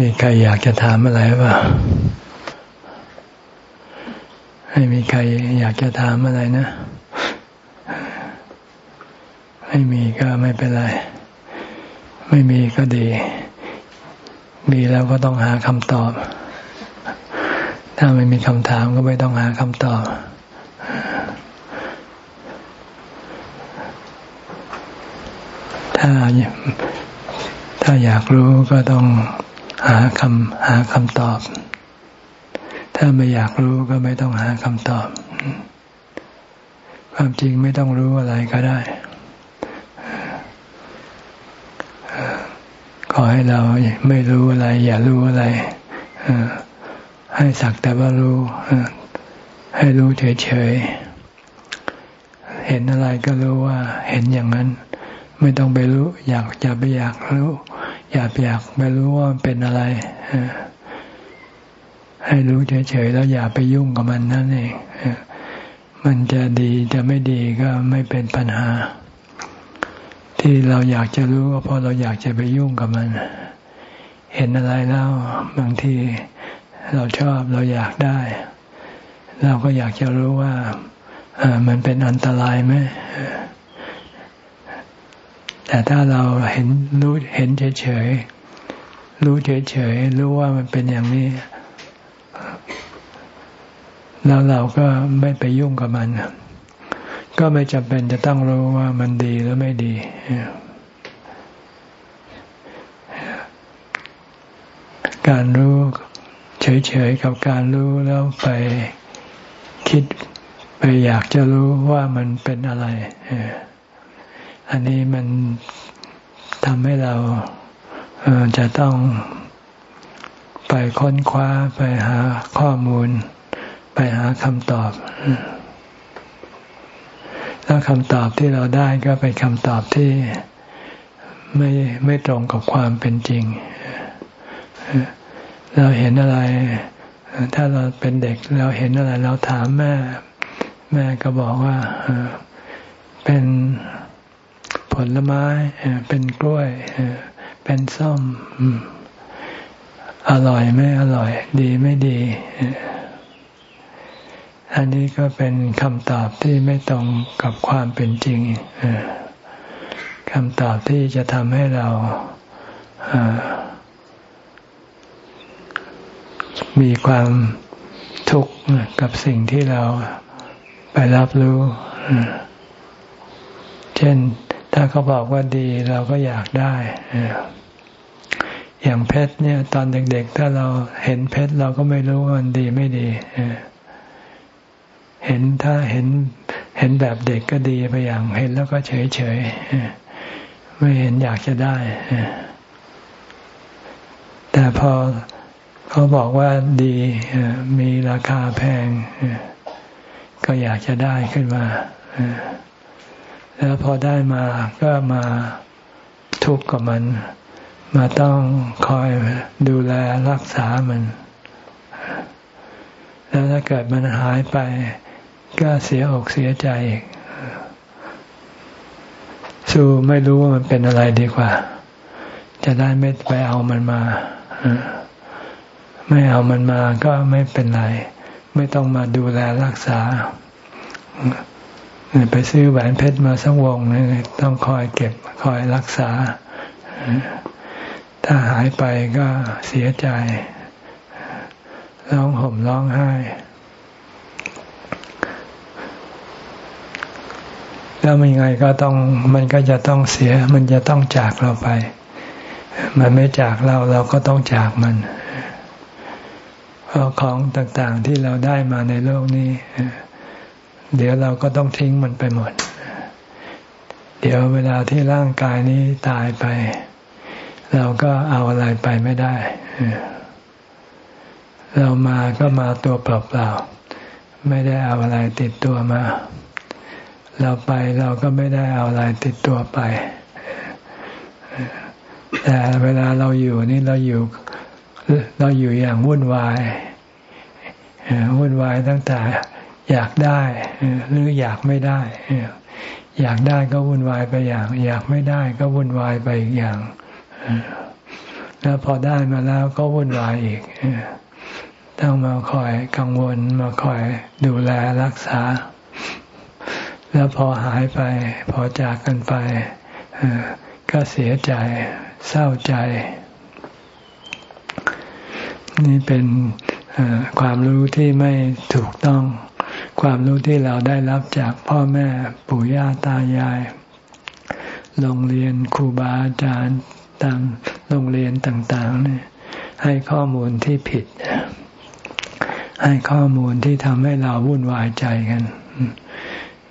มีใครอยากจะถามอะไรป่ะให้มีใครอยากจะถามอะไรนะ ไม่มีก็ไม่เป็นไร ไม่มีก็ดี มีแล้วก็ต้องหาคำตอบ ถ้าไม่มีคำถามก็ไม่ต้องหาคำตอบ ถ้าถ้าอยากรู้ก็ต้อง หาคำหาคำตอบ ถ้าไม่อยากรู้ก็ไม่ต้องหาคำตอบ ความจริงไม่ต้องรู้อะไรก็ได้ ขอให้เราไม่รู้อะไร อย่ารู้อะไรให้สักแต่ว่ารู้ให้รู้เฉยๆ เห็นอะไรก็รู้ว่า เห็นอย่างนั้น ไม่ต้องไปรู้ อยากจะไปอยากรู้ อยากอยากไม่รู้ว่ามันเป็นอะไร ให้รู้เฉยๆแล้วอย่าไปยุ่งกับมันนั่นเองมันจะดีจะไม่ดีก็ไม่เป็นปัญหา ที่เราอยากจะรู้ก็เพราะเราอยากจะไปยุ่งกับมัน เห็นอะไรแล้วบางทีเราชอบเราอยากได้ เราก็อยากจะรู้ว่ามันเป็นอันตรายไหม แต่ถ้าเราเห็นรู้เห็นเฉยๆรู้เฉยๆรู้ว่ามันเป็นอย่างนี้ แล้วเราก็ไม่ไปยุ่งกับมัน ก็ไม่จำเป็นจะต้องรู้ว่ามันดีหรือไม่ดีการรู้เฉยๆกับการรู้แล้วไปคิดไปอยากจะรู้ว่ามันเป็นอะไร อันนี้มันทำให้เราจะต้องไปค้นคว้าไปหาข้อมูล ไปหาคำตอบ แล้วคำตอบที่เราได้ก็เป็นคำตอบที่ไม่ไม่ตรงกับความเป็นจริง เราเห็นอะไร ถ้าเราเป็นเด็กเราเห็นอะไร เราถามแม่ แม่ก็บอกว่าเป็น ผลไม้ เป็นกล้วย เป็นส้ม อร่อยไม่อร่อย ดีไม่ดี อันนี้ก็เป็นคำตอบที่ไม่ตรงกับความเป็นจริงคำตอบที่จะทำให้เรามีความทุกข์กับสิ่งที่เราไปรับรู้ เช่น ถ้าเขาบอกว่าดีเราก็อยากได้ อย่างเพชรเนี่ย ตอนเด็ก ๆ ถ้าเราเห็นเพชรเราก็ไม่รู้ว่ามันดีไม่ดี เห็นถ้าเห็นเห็นแบบเด็กก็ดีไปอย่าง เห็นแล้วก็เฉยๆ ไม่เห็นอยากจะได้ แต่พอเขาบอกว่าดีมีราคาแพงก็อยากจะได้ขึ้นมา แล้วพอได้มาก็มาทุกข์กับมัน มาต้องคอยดูแลรักษามัน แล้วถ้าเกิดมันหายไป ก็เสียอกเสียใจอีกสู้ไม่รู้ว่ามันเป็นอะไรดีกว่า จะได้ไม่ไปเอามันมาไม่เอามันมาก็ไม่เป็นไร ไม่ต้องมาดูแลรักษา ไปซื้อแหวนเพชรมาสักวงนี่ต้องคอยเก็บคอยรักษา ถ้าหายไปก็เสียใจ ร้องห่มร้องไห้ แล้วมันยังไงก็ต้องมันก็จะต้องเสีย มันจะต้องจากเราไป มันไม่จากเราเราก็ต้องจากมันเพราะของต่างๆที่เราได้มาในโลกนี้ เดี๋ยวเราก็ต้องทิ้งมันไปหมด เดี๋ยวเวลาที่ร่างกายนี้ตายไป เราก็เอาอะไรไปไม่ได้ เรามาก็มาตัวเปล่าๆไม่ได้เอาอะไรติดตัวมา เราไปเราก็ไม่ได้เอาอะไรติดตัวไป แต่เวลาเราอยู่นี่เราอยู่ เราอยู่อย่างวุ่นวายวุ่นวายตั้งแต่ อยากได้หรืออยากไม่ได้ อยากได้ก็วุ่นวายไปอย่าง อยากไม่ได้ก็วุ่นวายไปอีกอย่างแล้วพอได้มาแล้วก็วุ่นวายอีกต้องมาคอยกังวลมาคอยดูแลรักษา แล้วพอหายไป พอจากกันไปก็เสียใจ เศร้าใจ นี่เป็นความรู้ที่ไม่ถูกต้อง ความรู้ที่เราได้รับจากพ่อแม่ปู่ย่าตายาย โรงเรียนครูบาอาจารย์ตามโรงเรียนต่างๆนี่ให้ข้อมูลที่ผิด ให้ข้อมูลที่ทำให้เราวุ่นวายใจกัน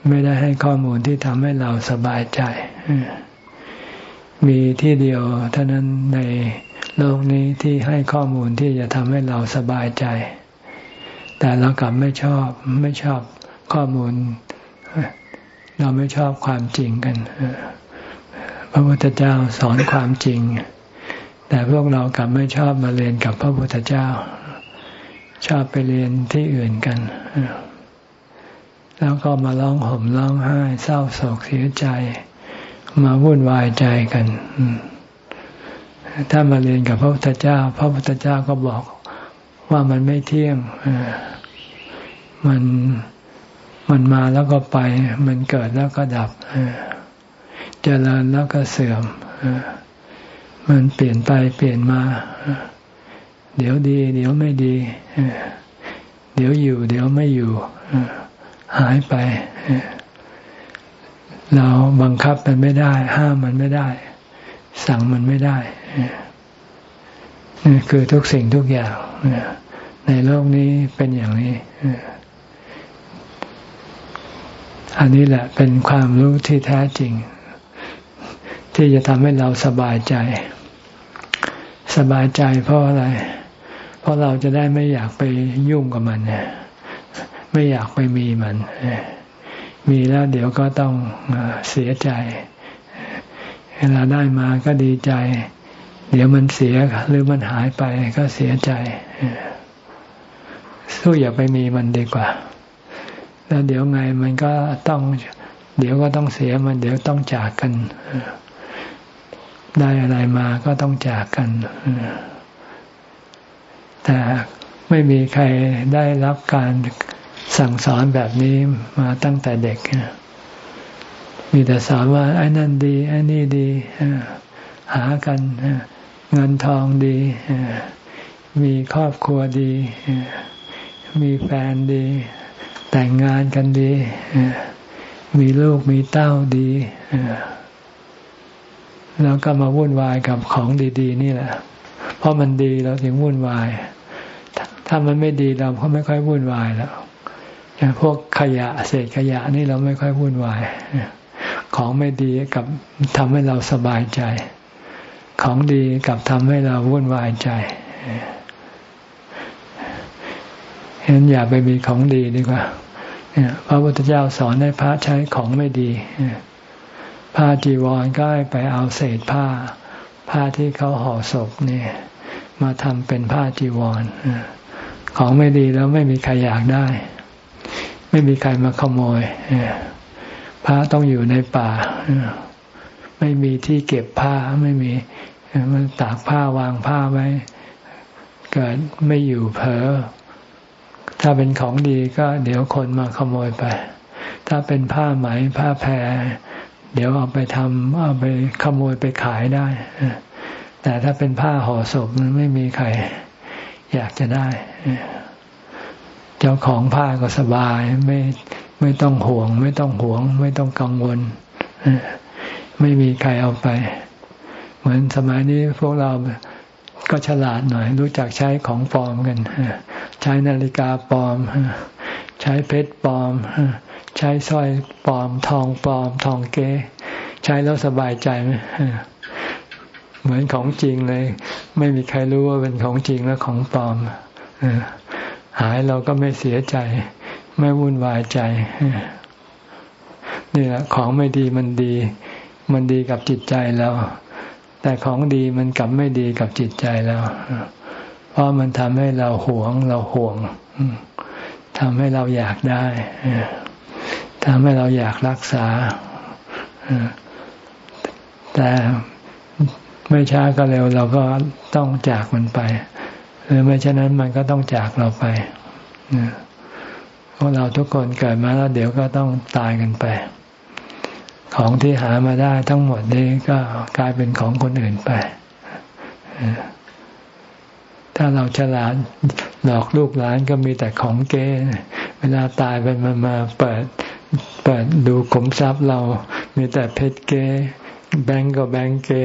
ไม่ได้ให้ข้อมูลที่ทำให้เราสบายใจ มีที่เดียวเท่านั้นในโลกนี้ที่ให้ข้อมูลที่จะทำให้เราสบายใจ แต่เรากลับไม่ชอบไม่ชอบข้อมูล เราไม่ชอบความจริงกันพระพุทธเจ้าสอนความจริง แต่พวกเรากลับไม่ชอบมาเรียนกับพระพุทธเจ้า ชอบไปเรียนที่อื่นกัน แล้วก็มาร้องห่มร้องไห้เศร้าโศกเสียใจ มาวุ่นวายใจกันถ้ามาเรียนกับพระพุทธเจ้า พระพุทธเจ้าก็บอกว่ามันไม่เที่ยง มันมันมาแล้วก็ไป มันเกิดแล้วก็ดับเจริญแล้วก็เสื่อมมันเปลี่ยนไปเปลี่ยนมา เดี๋ยวดี เดี๋ยวไม่ดี เดี๋ยวอยู่ เดี๋ยวไม่อยู่ หายไป เราบังคับมันไม่ได้ ห้ามมันไม่ได้ สั่งมันไม่ได้นี่คือทุกสิ่งทุกอย่างในโลกนี้เป็นอย่างนี้ อันนี้แหละเป็นความรู้ที่แท้จริง ที่จะทำให้เราสบายใจ สบายใจเพราะอะไร เพราะเราจะได้ไม่อยากไปยุ่งกับมันไม่อยากไปมีมันมีแล้วเดี๋ยวก็ต้องเสียใจเวลาได้มาก็ดีใจ เดี๋ยวมันเสียหรือมันหายไปก็เสียใจสู้อย่าไปมีมันดีกว่า แล้วเดี๋ยวไงมันก็ต้อง เดี๋ยวก็ต้องเสียมัน เดี๋ยวต้องจากกัน ได้อะไรมาก็ต้องจากกัน แต่ไม่มีใครได้รับการสั่งสอนแบบนี้มาตั้งแต่เด็ก มีแต่สอนว่าไอ้นั่นดีไอ้นี่ดี หากันเงินทองดี มีครอบครัวดี มีแฟนดี แต่งงานกันดี มีลูกมีเต้าดีแล้วก็มาวุ่นวายกับของดีๆ นี่แหละ เพราะมันดีเราถึงวุ่นวาย ถ้ามันไม่ดีเราก็ไม่ค่อยวุ่นวายแล้วอย่างพวกขยะเศษขยะนี่เราไม่ค่อยวุ่นวาย ของไม่ดีกับทำให้เราสบายใจ ของดีกับทำให้เราวุ่นวายใจเห็นอย่าไปมีของดีดีกว่า พระพุทธเจ้าสอนให้พระใช้ของไม่ดีผ้าจีวรก็ไปเอาเศษผ้า ผ้าที่เขาห่อศพนี่มาทำเป็นผ้าจีวรของไม่ดีแล้วไม่มีใครอยากได้ ไม่มีใครมาขโมยผ้าต้องอยู่ในป่าไม่มีที่เก็บผ้าไม่มีมันตากผ้าวางผ้าไว้ เกิดไม่อยู่เผลอ ถ้าเป็นของดีก็เดี๋ยวคนมาขโมยไป ถ้าเป็นผ้าไหมผ้าแพร เดี๋ยวเอาไปทำเอาไปขโมยไปขายได้ แต่ถ้าเป็นผ้าห่อศพมันไม่มีใคร อยากจะได้ เจ้าของผ้าก็สบายไม่ไม่ต้องห่วง ไม่ต้องห่วง ไม่ต้องกังวล ไม่มีใครเอาไป เหมือนสมัยนี้พวกเรา ก็ฉลาดหน่อย รู้จักใช้ของปลอมกัน ใช้นาฬิกาปลอม ใช้เพชรปลอม ใช้สร้อยปลอม ทองปลอม ทองเก๊ใช้แล้วสบายใจไหมเหมือนของจริงเลย ไม่มีใครรู้ว่าเป็นของจริงและของปลอมหายเราก็ไม่เสียใจ ไม่วุ่นวายใจนี่แหละของไม่ดีมันดี มันดีกับจิตใจเรา แต่ของดีมันกลับไม่ดีกับจิตใจเราเพราะมันทำให้เราหวง เราห่วงทำให้เราอยากได้ทำให้เราอยากรักษาแต่ไม่ช้าก็เร็ว เราก็ต้องจากมันไป หรือไม่เช่นนั้นมันก็ต้องจากเราไปเพราะเราทุกคนเกิดมาแล้วเดี๋ยวก็ต้องตายกันไป ของที่หามาได้ทั้งหมดนี้ก็กลายเป็นของคนอื่นไป ถ้าเราฉลาดหลอกลูกหลานก็มีแต่ของเก้เวลาตายไปมันมาเปิดเปิดดูขุมทรัพย์เรา มีแต่เพชรเก้แบงก์ก็แบงก์เก้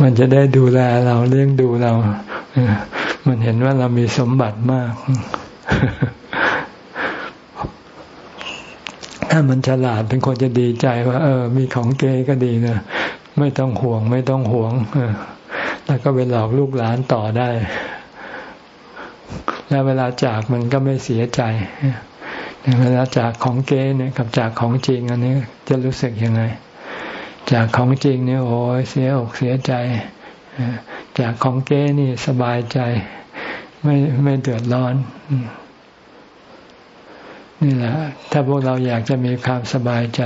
มันจะได้ดูแลเราเลี้ยงดูเรา มันเห็นว่าเรามีสมบัติมาก ถ้า มันฉลาดเป็นคนจะดีใจว่า เออ มีของเกก็ดีนะไม่ต้องห่วง ไม่ต้องห่วงแล้วก็ไปหลอกลูกหลานต่อได้ แล้วเวลาจากมันก็ไม่เสียใจเวลาจากของเก๊เนี่ยกับจากของจริง อันนี้จะรู้สึกยังไง จากของจริงเนี่ยโอ้ยเสียอกเสียใจจากของเก๊นี่สบายใจ ไม่ไม่เดือดร้อน นี่แหละ ถ้าพวกเราอยากจะมีความสบายใจ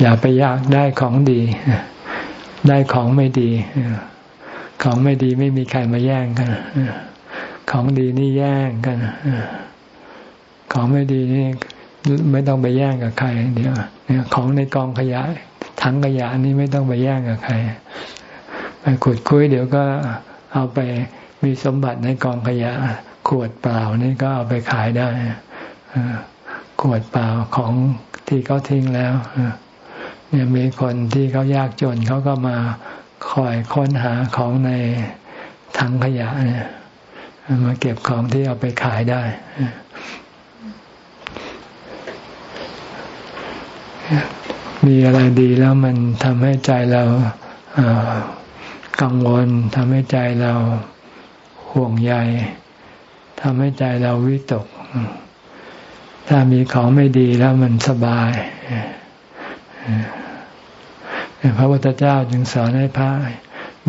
อย่าไปอยากได้ของดี ได้ของไม่ดี ของไม่ดีไม่มีใครมาแย่งกัน ของดีนี่แย่งกัน ของไม่ดีนี่ไม่ต้องไปแย่งกับใคร เดี๋ยวของในกองขยะถังขยะนี่ไม่ต้องไปแย่งกับใคร ไปขุดคุยเดี๋ยวก็เอาไปมีสมบัติในกองขยะ วดเปล่านี่ก็เอาไปขายได้ขวดเปล่าของที่เขาทิ้งแล้วเนี่ยมีคนที่เขายากจนเขาก็มาคอยค้นหาของในถังขยะเนี่ยมาเก็บของที่เอาไปขายได้มีอะไรดีแล้วมันทำให้ใจเรากังวลทำให้ใจเราห่วงใย ทำให้ใจเราวิตก ถ้ามีของไม่ดีแล้วมันสบายพระพุทธเจ้าจึงสอนให้พระ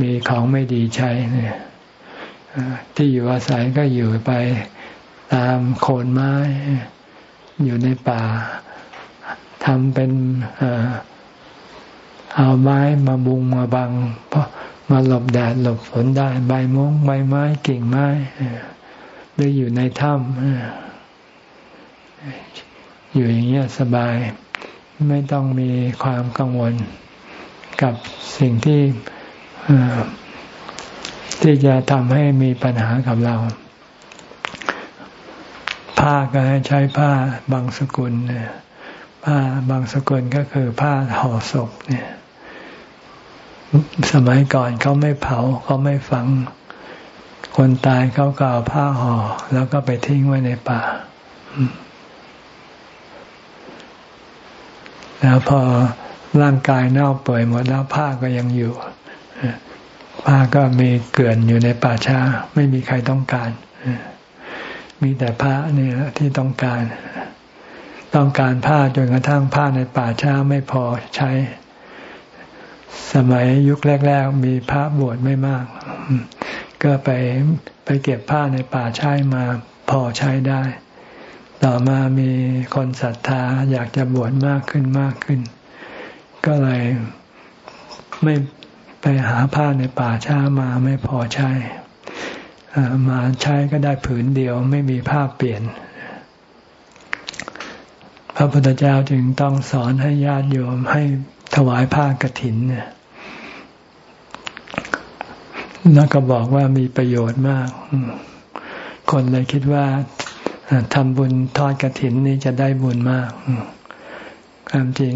มีของไม่ดีใช้เนี่ยที่อยู่อาศัยก็อยู่ไปตามโคนไม้ อยู่ในป่าทำเป็นเอาไม้มาบุงมาบัง เพราะมาหลบแดดหลบฝนได้ใบมงใบไม้กิ่งไม้ หรืออยู่ในถ้ำอยู่อย่างเงี้ยสบาย ไม่ต้องมีความกังวลกับสิ่งที่ที่จะทำให้มีปัญหากับเรา ผ้าก็ให้ใช้ผ้าบางสกุลเนี่ยผ้าบางสกุลก็คือผ้าห่อศพเนี่ย สมัยก่อนเขาไม่เผาเขาไม่ฝัง คนตายเขาก็เอาผ้าห่อแล้วก็ไปทิ้งไว้ในป่า แล้วพอร่างกายเน่าเปื่อยหมดแล้วผ้าก็ยังอยู่ผ้าก็มีเกลื่อนอยู่ในป่าช้า ไม่มีใครต้องการ มีแต่ผ้านี่แหละที่ต้องการ ต้องการผ้าจนกระทั่งผ้าในป่าช้าไม่พอใช้ สมัยยุคแรก ๆ มีพระบวชไม่มาก ก็ไปไปเก็บผ้าในป่าช้มาพอใช้ได้ ต่อมามีคนศรัทธาอยากจะบวชมากขึ้นมากขึ้น ก็เลยไม่ไปหาผ้าในป่าช้ามาไม่พอใช้มาใช้ก็ได้ผืนเดียวไม่มีผ้าเปลี่ยน พระพุทธเจ้าจึงต้องสอนให้ญาติโยมให้ถวายผ้ากรถินเนี่ย แล้วก็บอกว่ามีประโยชน์มาก คนเลยคิดว่าทำบุญทอดกระถินนี้จะได้บุญมาก ความจริง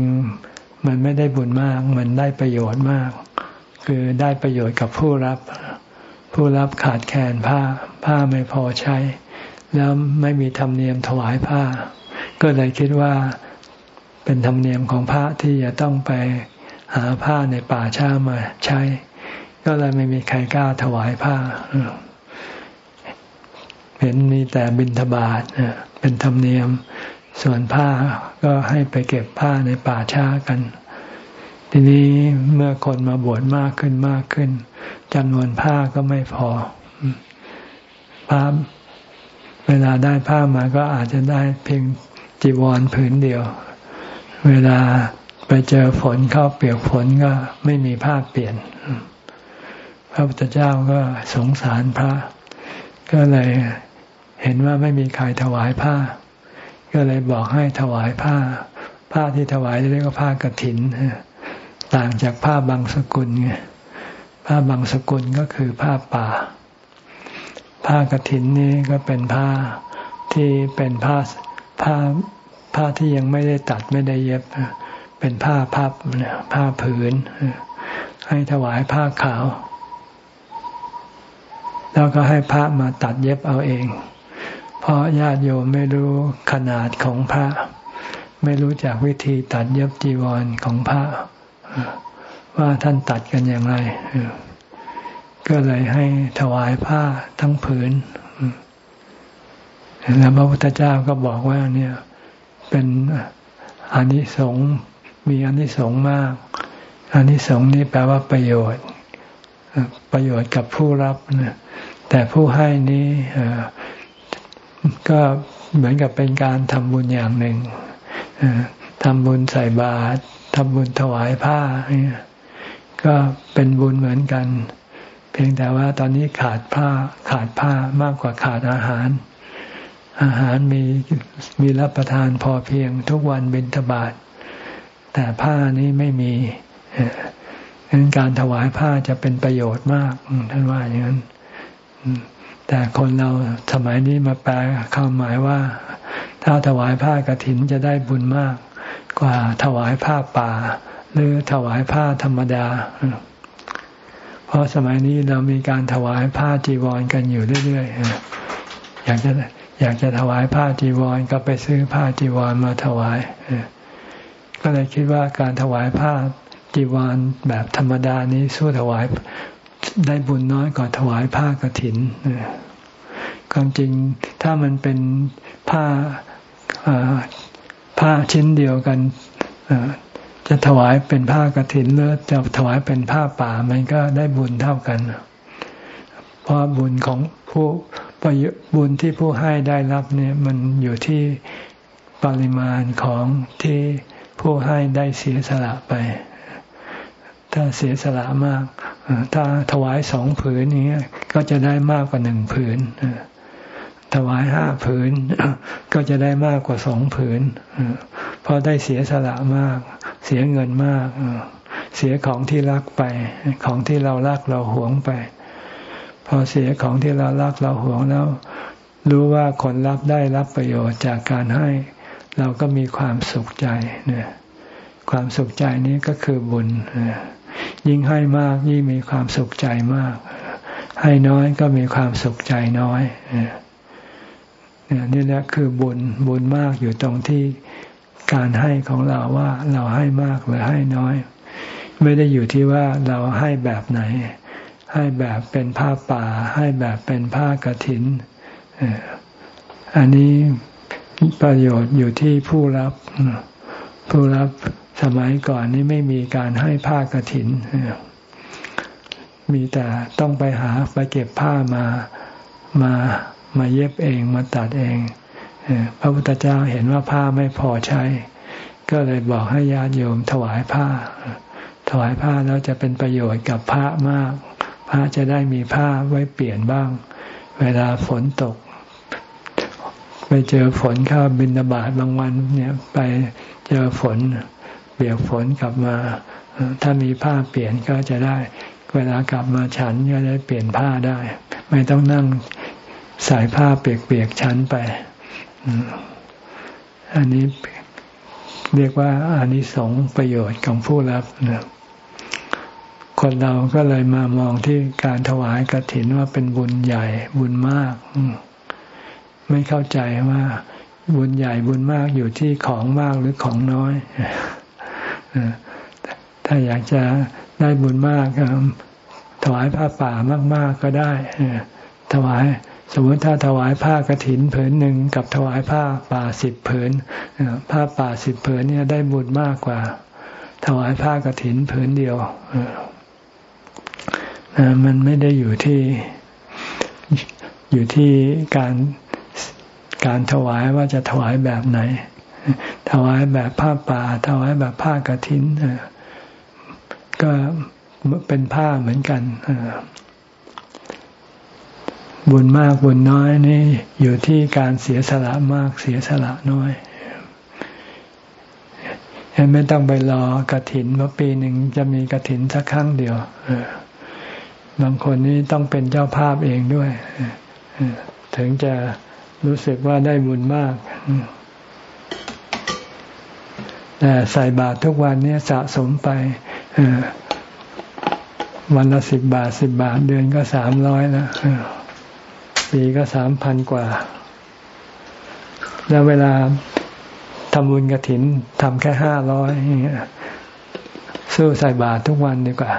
มันไม่ได้บุญมาก มันได้ประโยชน์มาก คือได้ประโยชน์กับผู้รับ ผู้รับขาดแคลนผ้า ผ้าไม่พอใช้ แล้วไม่มีธรรมเนียมถวายผ้า ก็เลยคิดว่าเป็นธรรมเนียมของพระที่จะต้องไปหาผ้าในป่าช้ามาใช้ ก็เลยไม่มีใครกล้าถวายผ้า เห็นมีแต่บิณฑบาตเป็นธรรมเนียม ส่วนผ้าก็ให้ไปเก็บผ้าในป่าช้ากัน ทีนี้เมื่อคนมาบวชมากขึ้นมากขึ้นจำนวนผ้าก็ไม่พอผ้าเวลาได้ผ้ามาก็อาจจะได้เพียงจีวรผืนเดียว เวลาไปเจอฝนเข้าเปียกฝนก็ไม่มีผ้าเปลี่ยน ระพุทธเจ้าก็สงสารพระ ก็เลยเห็นว่าไม่มีใครถวายผ้า ก็เลยบอกให้ถวายผ้า ผ้าที่ถวายเรียกว่าผ้ากรถิน ต่างจากผ้าบางสกุลไงผ้าบางสกุลก็คือผ้าป่า ผ้ากรถินนี้ก็เป็นผ้าที่เป็นผ้าผ้าผ้าที่ยังไม่ได้ตัดไม่ได้เย็บ เป็นผ้าพับผ้าผืน ให้ถวายผ้าขาว แล้วก็ให้พระมาตัดเย็บเอาเอง เพราะญาติโยมไม่รู้ขนาดของพระ ไม่รู้จักวิธีตัดเย็บจีวรของพระ ว่าท่านตัดกันอย่างไร ก็เลยให้ถวายผ้าทั้งผืนแล้วพระพุทธเจ้าก็บอกว่าเนี่ยเป็นอานิสงส์มีอานิสงส์มากอานิสงส์นี้แปลว่าประโยชน์ ประโยชน์กับผู้รับนะ แต่ผู้ให้นี้ก็เหมือนกับเป็นการทำบุญอย่างหนึ่งทำบุญใส่บาตรทำบุญถวายผ้าก็เป็นบุญเหมือนกัน เพียงแต่ว่าตอนนี้ขาดผ้าขาดผ้ามากกว่าขาดอาหาร อาหารมีมีรับประทานพอเพียงทุกวันบิณฑบาตแต่ผ้านี้ไม่มีดังนั้นการถวายผ้าจะเป็นประโยชน์มากท่านว่าอย่างนั้น แต่คนเราสมัยนี้มาแปลคำหมายว่า ถ้าถวายผ้ากรถินจะได้บุญมาก กว่าถวายผ้าป่า หรือถวายผ้าธรรมดา เพราะสมัยนี้เรามีการถวายผ้าจีวรกันอยู่เรื่อยๆอยากจะอยากจะถวายผ้าจีวรก็ไปซื้อผ้าจีวรมาถวายก็เลยคิดว่าการถวายผ้าจีวรแบบธรรมดานี้สู้ถวาย ได้บุญน้อยกว่าถวายผ้ากรถินความจริงถ้ามันเป็นผ้าผ้าชิ้นเดียวกันจะถวายเป็นผ้ากรถินหรือจะถวายเป็นผ้าป่ามันก็ได้บุญเท่ากัน เพราะบุญของผู้ประโยชน์บุญที่ผู้ให้ได้รับเนี่ยมันอยู่ที่ปริมาณของที่ผู้ให้ได้เสียสละไป ถ้าเสียสละมาก ถ้าถวายสองผืนนี้ก็จะได้มากกว่าหนึ่งผืน ถวายห้าผืน ก็จะได้มากกว่าสองผืน เพราะได้เสียสละมาก เสียเงินมาก เสียของที่รักไป ของที่เรารักเราหวงไป พอเสียของที่เรารักเราหวงแล้ว รู้ว่าคนรับได้รับประโยชน์จากการให้ เราก็มีความสุขใจเนี่ยความสุขใจนี้ก็คือบุญ ยิ่งให้มากยิ่งมีความสุขใจมาก ให้น้อยก็มีความสุขใจน้อยเนี่ยนี่แหละคือบุญบุญมากอยู่ตรงที่การให้ของเราว่าเราให้มากหรือให้น้อย ไม่ได้อยู่ที่ว่าเราให้แบบไหน ให้แบบเป็นผ้าป่า ให้แบบเป็นผ้ากรถินอันนี้ประโยชน์อยู่ที่ผู้รับ ผู้รับ สมัยก่อนนี้ไม่มีการให้ผ้ากรถิน มีแต่ต้องไปหาไปเก็บผ้ามามามาเย็บเองมาตัดเองพระพุทธเจ้าเห็นว่าผ้าไม่พอใช้ ก็เลยบอกให้ญาติโยมถวายผ้า ถวายผ้าแล้วจะเป็นประโยชน์กับพระมาก พระจะได้มีผ้าไว้เปลี่ยนบ้าง เวลาฝนตก ไปเจอฝนเข้าบินบาตบางวันเนี่ยไปเจอฝน เปียกฝนกลับมา ถ้ามีผ้าเปลี่ยนก็จะได้ เวลากลับมาฉันก็ได้เปลี่ยนผ้าได้ ไม่ต้องนั่งใส่ผ้าเปียกๆชั้นไป อันนี้เรียกว่าอานิสงส์ประโยชน์ของผู้รับนะคนเราก็เลยมามองที่การถวายกรถินว่าเป็นบุญใหญ่บุญมาก ไม่เข้าใจว่า บุญใหญ่บุญมากอยู่ที่ของมากหรือของน้อย ถ้าอยากจะได้บุญมากถวายผ้าป่ามาก ๆก็ได้ถวายสมมติถ้าถวายผ้ากรถินผืนหนึ่งกับถวายผ้าป่าสิบผืนผ้าป่าสิบผืนเนี่ยได้บุญมากกว่า ถวายผ้ากรถินผืนเดียวมันไม่ได้อยู่ที่อยู่ที่การการถวายว่าจะถวายแบบไหน ถวายแบบผ้าป่าถวายแบบผ้ากระถินก็เป็นผ้าเหมือนกันบุญมากบุญน้อยนี่อยู่ที่การเสียสละมากเสียสละน้อยไม่ต้องไปรอกระถินว่าปีหนึ่งจะมีกระถินสักครั้งเดียวบางคนนี่ต้องเป็นเจ้าภาพเองด้วยถึงจะรู้สึกว่าได้บุญมาก แต่ใส่บาตรทุกวันนี้สะสมไปวันละสิบบาทสิบบาท เดือนก็สามร้อยแล้วปีก็สามพันกว่า แล้วเวลาทำบุญกระถินทำแค่ห้าร้อยสู้ใส่บาตรทุกวันดีกว่า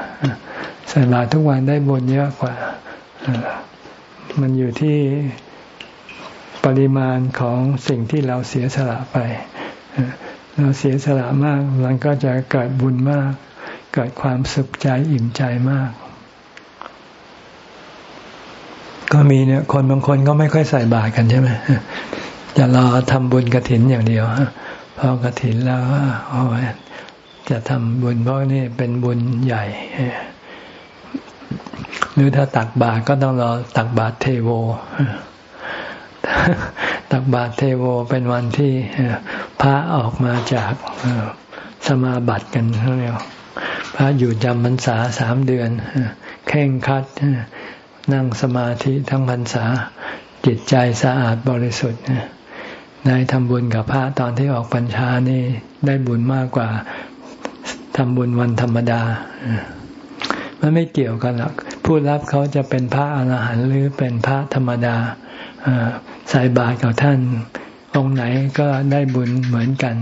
ใส่บาตรทุกวันได้บุญเยอะกว่า มันอยู่ที่ปริมาณของสิ่งที่เราเสียสละไป เราเสียสละมากมันก็จะเกิดบุญมาก เกิดความสุขใจอิ่มใจมาก ก็มีเนี่ย คนบางคนก็ไม่ค่อยใส่บาตรกันใช่ไหมจะรอทำบุญกระถินอย่างเดียวพอกระถินแล้วโอ้จะทำบุญเพราะนี่เป็นบุญใหญ่หรือถ้าตักบาตรก็ต้องรอตักบาตรเทโว ตักบาตรเทโวเป็นวันที่พระออกมาจากสมาบัติกันเรียกพระอยู่จำพรรษาสามเดือนเข่งคัดนั่งสมาธิทั้งพรรษาจิตใจสะอาดบริสุทธิ์นายทำบุญกับพระตอนที่ออกปัญชานี่ได้บุญมากกว่าทำบุญวันธรรมดา มันไม่เกี่ยวกันหรอกผู้รับเขาจะเป็นพระอรหันต์หรือเป็นพระธรรมดา ใส่บาตรกับท่าน องค์ไหนก็ได้บุญเหมือนกัน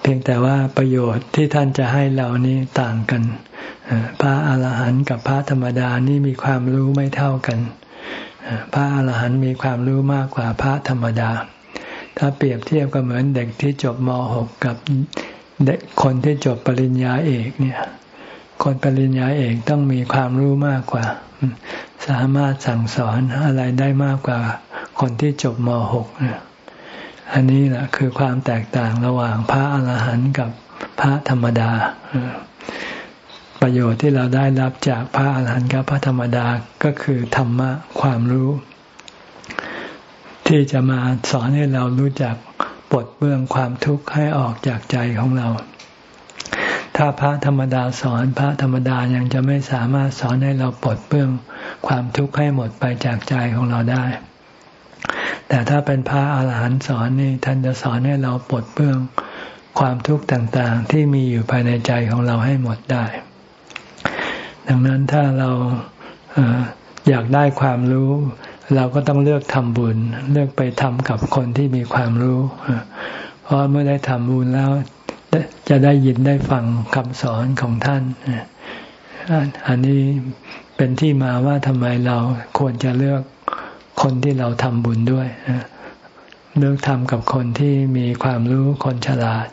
เพียงแต่ว่าประโยชน์ที่ท่านจะให้เรานี้ต่างกัน พระอาหารหันต์กับพระธรรมดานี่มีความรู้ไม่เท่ากัน พระอาหารหันต์มีความรู้มากกว่าพระธรรมดา ถ้าเปรียบเทียบก็เหมือนเด็กที่จบม .6 กับเด็กคนที่จบปริญญาเอกเนี่ย คนปริญญาเอกต้องมีความรู้มากกว่า สามารถสั่งสอนอะไรได้มากกว่า คนที่จบม .6 อันนี้แหละคือความแตกต่างระหว่างพระอรหันต์กับพระธรรมดา ประโยชน์ที่เราได้รับจากพระอรหันต์กับพระธรรมดาก็คือธรรมะความรู้ ที่จะมาสอนให้เรารู้จักปลดเบื้องความทุกข์ให้ออกจากใจของเรา ถ้าพระธรรมดาสอนพระธรรมดายังจะไม่สามารถสอนให้เราปลดเบื้องความทุกข์ให้หมดไปจากใจของเราได้ แต่ถ้าเป็นพระอาหารหันต์สอนนี่ท่านจะสอนให้เราปลดเบื้องความทุกข์ต่างๆ ที่มีอยู่ภายในใจของเราให้หมดได้ ดังนั้นถ้าเราอยากได้ความรู้ เราก็ต้องเลือกทำบุญ เลือกไปทำกับคนที่มีความรู้ เพราะเมื่อได้ทำบุญแล้ว จะได้ยินได้ฟังคำสอนของท่าน อันนี้เป็นที่มาว่าทำไมเราควรจะเลือกคนที่เราทำบุญด้วย เลือกทำกับคนที่มีความรู้คนฉลาด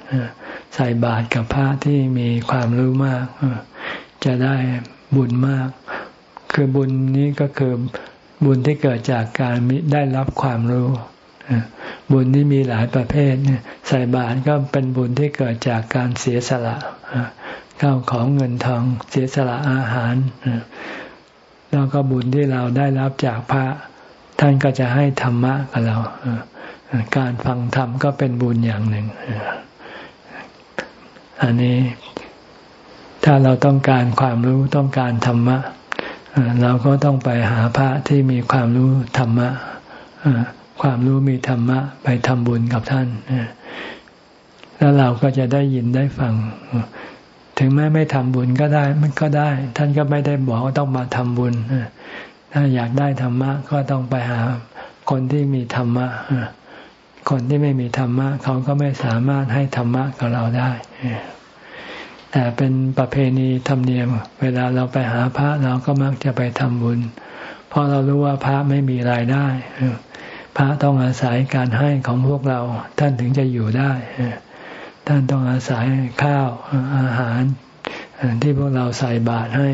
ใส่บาตรกับพระที่มีความรู้มาก จะได้บุญมาก คือบุญนี้ก็คือบุญที่เกิดจากการได้รับความรู้ บุญที่มีหลายประเภทใส่บาตรก็เป็นบุญที่เกิดจากการเสียสละเข้าของเงินทองเสียสละอาหาร แล้วก็บุญที่เราได้รับจากพระท่านก็จะให้ธรรมะกับเราการฟังธรรมก็เป็นบุญอย่างหนึ่งอันนี้ถ้าเราต้องการความรู้ต้องการธรรมะเราก็ต้องไปหาพระที่มีความรู้ธรรมะ ความรู้มีธรรมะ ไปทำบุญกับท่านแล้วเราก็จะได้ยินได้ฟัง ถึงแม้ไม่ทำบุญก็ได้ มันก็ได้ ท่านก็ไม่ได้บอกว่าต้องมาทำบุญถ้าอยากได้ธรรมะ ก็ต้องไปหาคนที่มีธรรมะคนที่ไม่มีธรรมะ เขาก็ไม่สามารถให้ธรรมะกับเราได้แต่เป็นประเพณีธรรมเนียม เวลาเราไปหาพระเราก็มักจะไปทำบุญ เพราะเรารู้ว่าพระไม่มีรายได้ พระต้องอาศัยการให้ของพวกเรา ท่านถึงจะอยู่ได้ ท่านต้องอาศัยข้าวอาหารที่พวกเราใส่บาตรให้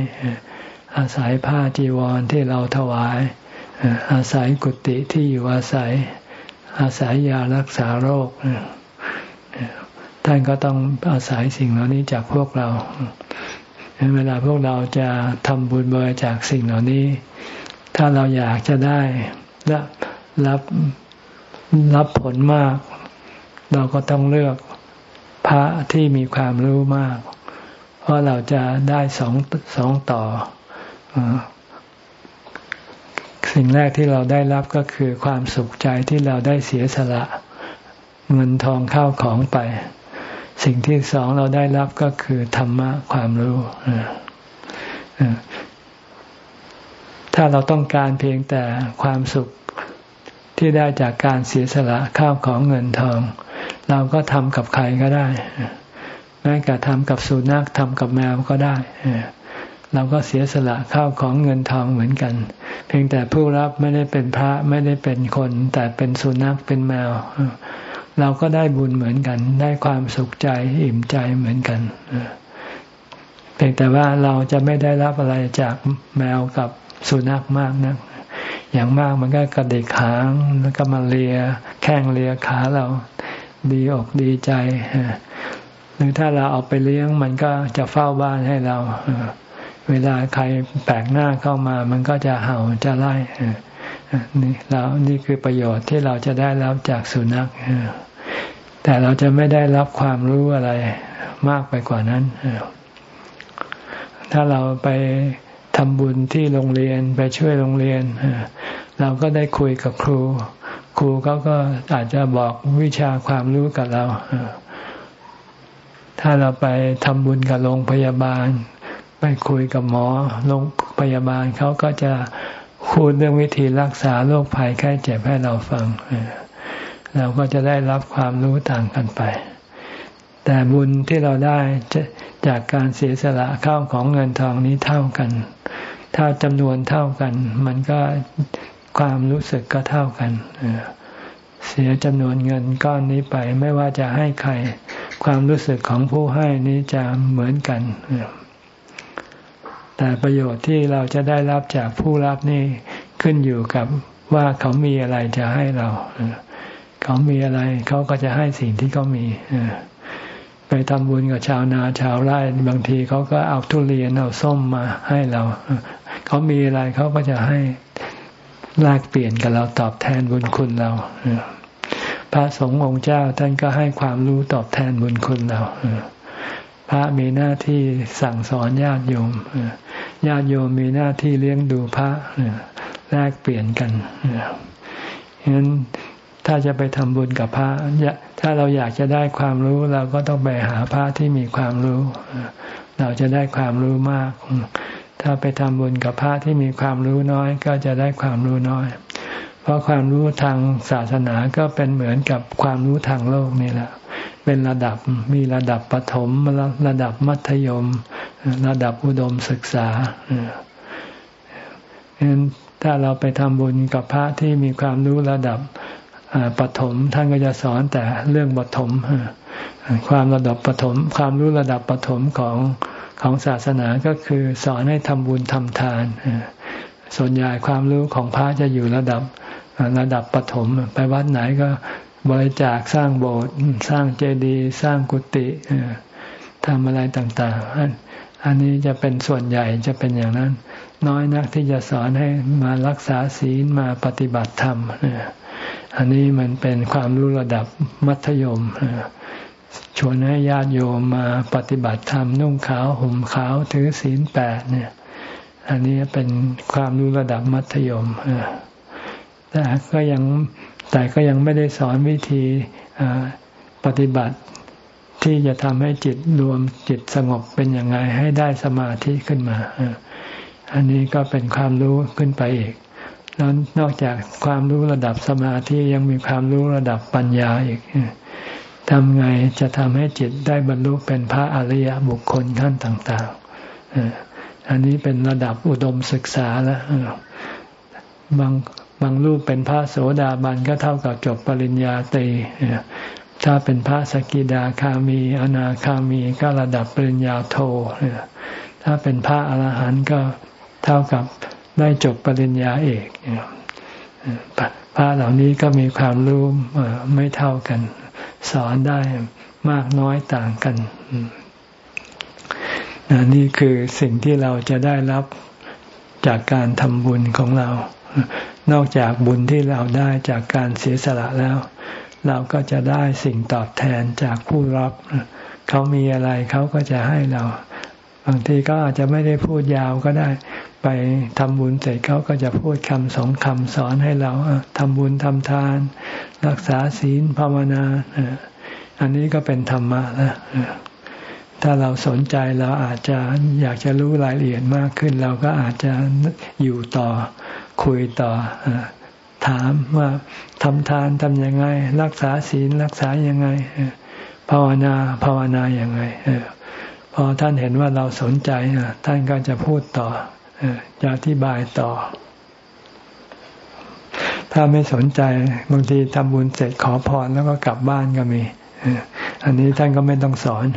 อาศัยผ้าจีวรที่เราถวาย อาศัยกุฏิที่อยู่อาศัย อาศัยยารักษาโรค ท่านก็ต้องอาศัยสิ่งเหล่านี้จากพวกเรา เวลาพวกเราจะทำบุญเบอริจาคสิ่งเหล่านี้ ถ้าเราอยากจะได้และ รับรับผลมาก เราก็ต้องเลือกพระที่มีความรู้มาก เพราะเราจะได้สองสองต่อสิ่งแรกที่เราได้รับก็คือความสุขใจที่เราได้เสียสละ เงินทองเข้าของไป สิ่งที่สองเราได้รับก็คือธรรมะความรู้ถ้าเราต้องการเพียงแต่ความสุข ที่ได้จากการเสียสละข้าวของเงินทอง เราก็ทำกับใครก็ได้แม้กระทำกับสุนัขทำกับแมวก็ได้เราก็เสียสละข้าวของเงินทองเหมือนกัน เพียงแต่ผู้รับไม่ได้เป็นพระไม่ได้เป็นคน แต่เป็นสุนัขเป็นแมว เราก็ได้บุญเหมือนกัน ได้ความสุขใจอิ่มใจเหมือนกันเพียงแต่ว่าเราจะไม่ได้รับอะไรจากแมวกับสุนัขมากนะ อย่างมากมันก็กระดิกหางแล้วก็มาเลียแข้งเลียขาเราดีอกดีใจหรือถ้าเราเอาไปเลี้ยงมันก็จะเฝ้าบ้านให้เรา เวลาใครแปลกหน้าเข้ามา มันก็จะเห่าจะไล่นี่เรานี่คือประโยชน์ที่เราจะได้รับจากสุนัขแต่เราจะไม่ได้รับความรู้อะไรมากไปกว่านั้นถ้าเราไป ทำบุญที่โรงเรียนไปช่วยโรงเรียน เราก็ได้คุยกับครู ครูเขาก็อาจจะบอกวิชาความรู้กับเรา ถ้าเราไปทำบุญกับโรงพยาบาล ไปคุยกับหมอโรงพยาบาลเขาก็จะพูดเรื่องวิธีรักษาโรคภัยไข้เจ็บให้เราฟัง เราก็จะได้รับความรู้ต่างกันไป แต่บุญที่เราได้จากการเสียสละข้าวของเงินทองนี้เท่ากัน ถ้าจำนวนเท่ากัน มันก็ความรู้สึกก็เท่ากันเสียจำนวนเงินก้อนนี้ไปไม่ว่าจะให้ใคร ความรู้สึกของผู้ให้นี้จะเหมือนกัน แต่ประโยชน์ที่เราจะได้รับจากผู้รับนี่ขึ้นอยู่กับว่าเขามีอะไรจะให้เรา เขามีอะไรเขาก็จะให้สิ่งที่เขามีไปทำบุญกับชาวนาชาวไร่บางทีเขาก็เอาทุเรียนเอาส้มมาให้เรา เขามีอะไรเขาก็จะให้แลกเปลี่ยนกับเราตอบแทนบุญคุณเราพระสงฆ์องค์เจ้าท่านก็ให้ความรู้ตอบแทนบุญคุณเราพระมีหน้าที่สั่งสอนญาติโยมญาติโยมมีหน้าที่เลี้ยงดูพระแลกเปลี่ยนกันฉะนั้นถ้าจะไปทำบุญกับพระถ้าเราอยากจะได้ความรู้เราก็ต้องไปหาพระที่มีความรู้ เราจะได้ความรู้มาก ถ้าไปทำบุญกับพระที่มีความรู้น้อย ก็จะได้ความรู้น้อย เพราะความรู้ทางศาสนาก็เป็นเหมือนกับความรู้ทางโลกนี่แหละ เป็นระดับมีระดับปฐมระดับมัธยม ระดับอุดมศึกษาฉะนั้นถ้าเราไปทำบุญกับพระที่มีความรู้ระดับปฐมท่านก็จะสอนแต่เรื่องปฐมความระดับปฐมความรู้ระดับปฐมของ ของศาสนาก็คือสอนให้ทำบุญทำทาน ส่วนใหญ่ความรู้ของพระจะอยู่ระดับระดับปฐมไปวัดไหนก็บริจาคสร้างโบสถ์สร้างเจดีย์สร้างกุฏิทำอะไรต่างๆ อันนี้จะเป็นส่วนใหญ่จะเป็นอย่างนั้น น้อยนักที่จะสอนให้มารักษาศีลมาปฏิบัติธรรมอันนี้มันเป็นความรู้ระดับมัธยม ชวนให้ญาติโยมมาปฏิบัติธรรมนุ่งขาวห่มขาวถือศีลแปดเนี่ย อันนี้เป็นความรู้ระดับมัธยมแต่ก็ยังแต่ก็ยังไม่ได้สอนวิธีปฏิบัติที่จะทำให้จิตรวมจิตสงบเป็นยังไงให้ได้สมาธิขึ้นมา อันนี้ก็เป็นความรู้ขึ้นไปอีกแล้วนอกจากความรู้ระดับสมาธิยังมีความรู้ระดับปัญญาอีก ทำไงจะทำให้จิตได้บรรลุเป็นพระอริยบุคคลขั้นต่างๆ อันนี้เป็นระดับอุดมศึกษาแล้วบางบางรูปเป็นพระโสดาบันก็เท่ากับจบปริญญาตรีถ้าเป็นพระสกิดาคามี อนาคามีก็ระดับปริญญาโท ถ้าเป็นพระอรหันต์ก็เท่ากับได้จบปริญญาเอกพระเหล่านี้ก็มีความรู้ไม่เท่ากัน สอนได้มากน้อยต่างกันนี่คือสิ่งที่เราจะได้รับจากการทำบุญของเรา นอกจากบุญที่เราได้จากการเสียสละแล้ว เราก็จะได้สิ่งตอบแทนจากผู้รับเขามีอะไรเขาก็จะให้เรา บางทีก็อาจจะไม่ได้พูดยาวก็ได้ ไปทำบุญเสร็จเขาก็จะพูดคำสองคำสอนให้เราทำบุญทำทาน รักษาศีลภาวนาอันนี้ก็เป็นธรรมะแล้วถ้าเราสนใจเราอาจจะอยากจะรู้รายละเอียดมากขึ้น เราก็อาจจะอยู่ต่อคุยต่อถามว่าทำทานทำยังไง รักษาศีลรักษายังไงภาวนาภาวนาอย่างไงพอท่านเห็นว่าเราสนใจท่านก็จะพูดต่อ จะอธิบายต่อ ถ้าไม่สนใจบางทีทำบุญเสร็จขอพรแล้วก็กลับบ้านก็มี อันนี้ท่านก็ไม่ต้องสอน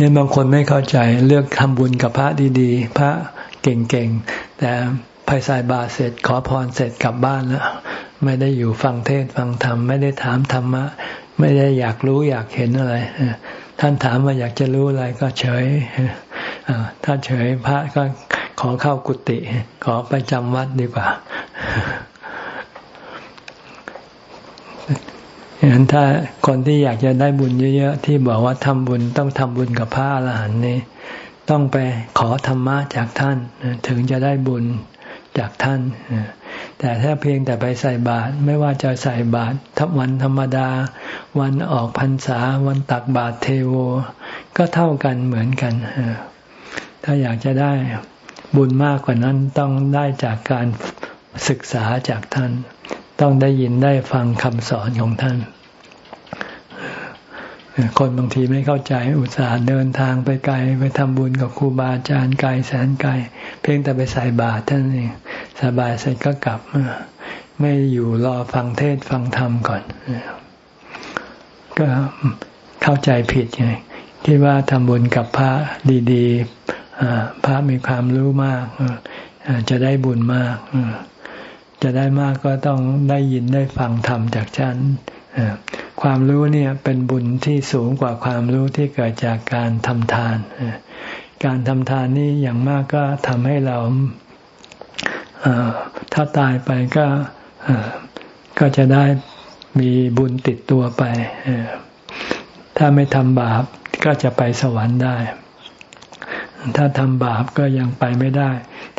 ยังบางคนไม่เข้าใจเลือกทำบุญกับพระดีๆ พระเก่งๆ แต่ภายสายบาเสร็จ ขอพรเสร็จกลับบ้านแล้วไม่ได้อยู่ฟังเทศฟังธรรม ไม่ได้ถามธรรมะ ไม่ได้อยากรู้อยากเห็นอะไรท่านถามว่าอยากจะรู้อะไรก็เฉย ถ้าเฉยพระก็ขอเข้ากุฏิขอไปจำวัดดีกว่าฉะนั้นถ้าคนที่อยากจะได้บุญเยอะ ๆ ที่บอกว่าทำบุญต้องทำบุญกับพระอรหันต์นี่ต้องไปขอธรรมะจากท่านถึงจะได้บุญจากท่าน แต่ถ้าเพียงแต่ไปใส่บาตรไม่ว่าจะใส่บาตรทับวันธรรมดา วันออกพรรษา วันตักบาตรเทโว ก็เท่ากันเหมือนกัน ถ้าอยากจะได้บุญมากกว่านั้นต้องได้จากการศึกษาจากท่าน ต้องได้ยินได้ฟังคำสอนของท่าน คนบางทีไม่เข้าใจอุตส่าห์เดินทางไปไกล ไปทำบุญกับครูบาอาจารย์ไกลแสนไกล เพียงแต่ไปใส่บาตรท่านเองสบายเสร็จก็กลับ ไม่อยู่รอฟังเทศฟังธรรมก่อน ก็เข้าใจผิดไงคิดว่าทำบุญกับพระดี ๆ พระมีความรู้มากจะได้บุญมาก จะได้มากก็ต้องได้ยินได้ฟังธรรมจากฉันความรู้เนี่ยเป็นบุญที่สูงกว่าความรู้ที่เกิดจากการทำทาน การทำทานนี่อย่างมากก็ทำให้เราถ้าตายไปก็ก็จะได้มีบุญติดตัวไป ถ้าไม่ทำบาปก็จะไปสวรรค์ได้ ถ้าทำบาปก็ยังไปไม่ได้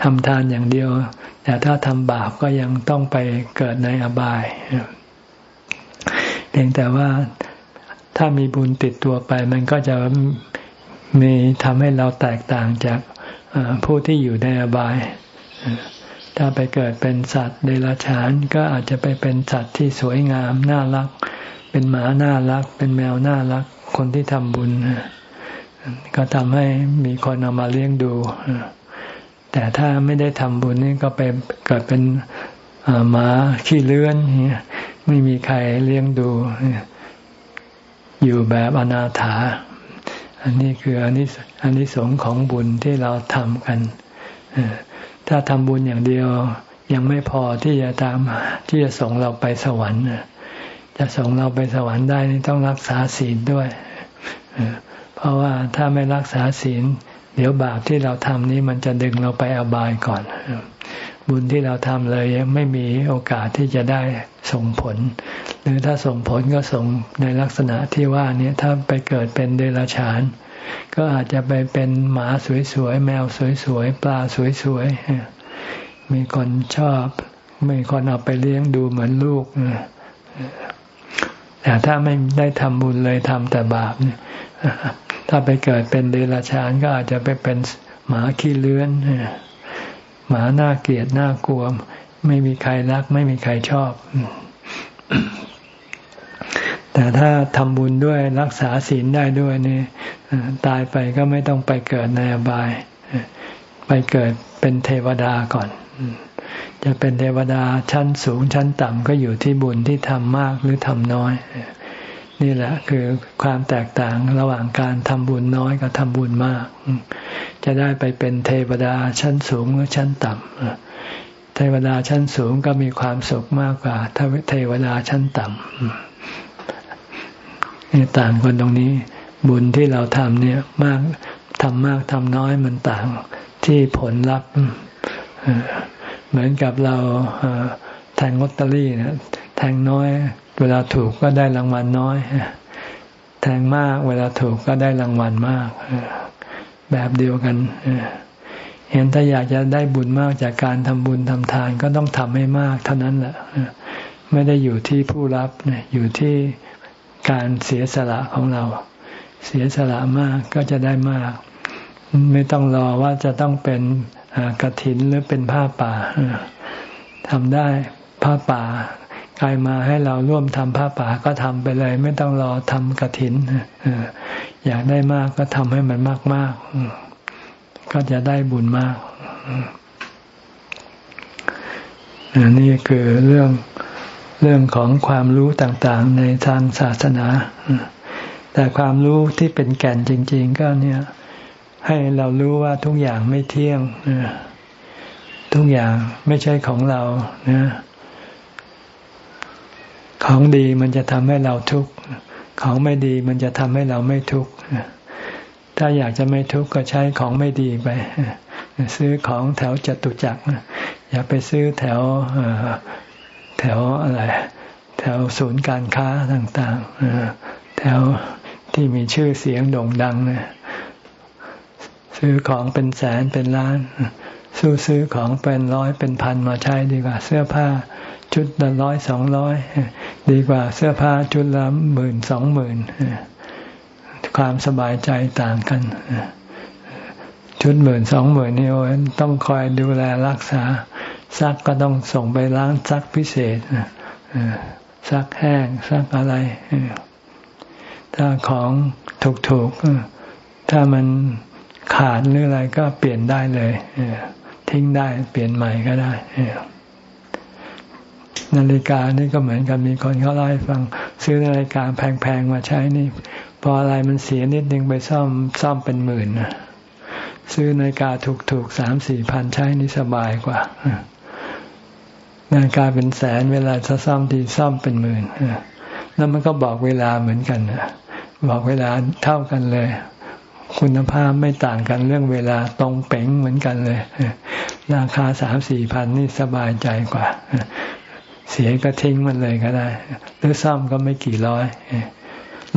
ทำทานอย่างเดียว แต่ถ้าทำบาปก็ยังต้องไปเกิดในอบายเพียงแต่ว่าถ้ามีบุญติดตัวไป มันก็จะมีทำให้เราแตกต่างจากผู้ที่อยู่ในอบาย ถ้าไปเกิดเป็นสัตว์เดรัจฉานก็อาจจะไปเป็นสัตว์ที่สวยงามน่ารัก เป็นหมาน่ารัก เป็นแมวน่ารัก คนที่ทำบุญ ก็ทำให้มีคนเอามาเลี้ยงดู แต่ถ้าไม่ได้ทำบุญนี่ก็ไปเกิดเป็นหมาขี้เลื้อนไม่มีใครเลี้ยงดู อยู่แบบอนาถา อันนี้คืออันนี้อันนี้สงของบุญที่เราทำกัน ถ้าทำบุญอย่างเดียวยังไม่พอที่จะตามที่จะส่งเราไปสวรรค์จะส่งเราไปสวรรค์ได้นี่ต้องรักษาศีลด้วย เพราะว่าถ้าไม่รักษาศีล เดี๋ยวบาปที่เราทำนี้มันจะดึงเราไปอบายก่อน บุญที่เราทำเลยยังไม่มีโอกาสที่จะได้ส่งผล หรือถ้าส่งผลก็ส่งในลักษณะที่ว่านี้ถ้าไปเกิดเป็นเดรัจฉาน ก็อาจจะไปเป็นหมาสวยๆ แมวสวยๆ ปลาสวยๆ มีคนชอบมีคนเอาไปเลี้ยงดูเหมือนลูกแต่ถ้าไม่ได้ทำบุญเลยทำแต่บาปเนี่ย ถ้าไปเกิดเป็นเดรัจฉานก็อาจจะไปเป็นหมาขี้เลื้อนหมาหน้าเกลียดหน้ากลัว ไม่มีใครรัก ไม่มีใครชอบ แต่ถ้าทำบุญด้วยรักษาศีลได้ด้วยนี่ตายไปก็ไม่ต้องไปเกิดในอบาย ไปเกิดเป็นเทวดาก่อน จะเป็นเทวดาชั้นสูงชั้นต่ำก็อยู่ที่บุญที่ทำมากหรือทำน้อย นี่แหละคือความแตกต่างระหว่างการทำบุญน้อยกับทำบุญมาก จะได้ไปเป็นเทวดาชั้นสูงหรือชั้นต่ำเทวดาชั้นสูงก็มีความสุขมากกว่าเทวดาชั้นต่ำนี่ต่างกันตรงนี้ บุญที่เราทำเนี่ยมากทำมากทำน้อยมันต่างที่ผลลัพธ์เหมือนกับเราแทงลอตเตอรี่เนี่ยแทงน้อย เวลาถูกก็ได้รางวัลน้อย แทงมากเวลาถูกก็ได้รางวัลมาก แบบเดียวกันเห็นถ้าอยากจะได้บุญมากจากการทำบุญทำทานก็ต้องทำให้มากเท่านั้นแหละไม่ได้อยู่ที่ผู้รับเนี่ยอยู่ที่การเสียสละของเรา เสียสละมากก็จะได้มาก ไม่ต้องรอว่าจะต้องเป็นกระถินหรือเป็นผ้าป่าทำได้ผ้าป่า ใครมาให้เราร่วมทำผ้าป่าก็ทำไปเลย ไม่ต้องรอทำกระถินอยากได้มากก็ทำให้มันมากมากก็จะได้บุญมากนี่คือเรื่องเรื่องของความรู้ต่างๆ ในทางศาสนา แต่ความรู้ที่เป็นแก่นจริง ๆ ก็เนี่ย ให้เรารู้ว่าทุกอย่างไม่เที่ยงทุกอย่างไม่ใช่ของเรานะ ของดีมันจะทำให้เราทุกข์ ของไม่ดีมันจะทำให้เราไม่ทุกข์ ถ้าอยากจะไม่ทุกข์ก็ใช้ของไม่ดีไป ซื้อของแถวจตุจักร อย่าไปซื้อแถวแถวอะไร แถวศูนย์การค้าต่างๆ แถวที่มีชื่อเสียงโด่งดังนี่ยซื้อของเป็นแสนเป็นล้าน สู้ซื้อของเป็นร้อยเป็นพันมาใช้ดีกว่า เสื้อผ้าชุดละร้อยสองร้อย ดีกว่าเสื้อผ้าชุดละหมื่นสองหมื่นความสบายใจต่างกันชุดหมื่นสองหมื่นนี่ต้องคอยดูแลรักษา ซักก็ต้องส่งไปล้างซักพิเศษซักแห้งซักอะไรถ้าของถูกๆถ้ามันขาดหรืออะไรก็เปลี่ยนได้เลยทิ้งได้เปลี่ยนใหม่ก็ได้ นาฬิกานี่ก็เหมือนกันมีคนเขาเล่าให้ฟัง ซื้อนาฬิกาแพงๆมาใช้นี่ พออะไรมันเสียนิดนึงไปซ่อมซ่อมเป็นหมื่นซื้อนาฬิกาถูกๆสามสี่พันใช้นี่สบายกว่านาฬิกาเป็นแสนเวลาจะซ่อมทีซ่อมเป็นหมื่นแล้วมันก็บอกเวลาเหมือนกันบอกเวลาเท่ากันเลย คุณภาพไม่ต่างกันเรื่องเวลาตรงเป๋งเหมือนกันเลย ราคาสามสี่พันนี่สบายใจกว่า เสียก็ทิ้งมันเลยก็ได้ หรือซ่อมก็ไม่กี่ร้อย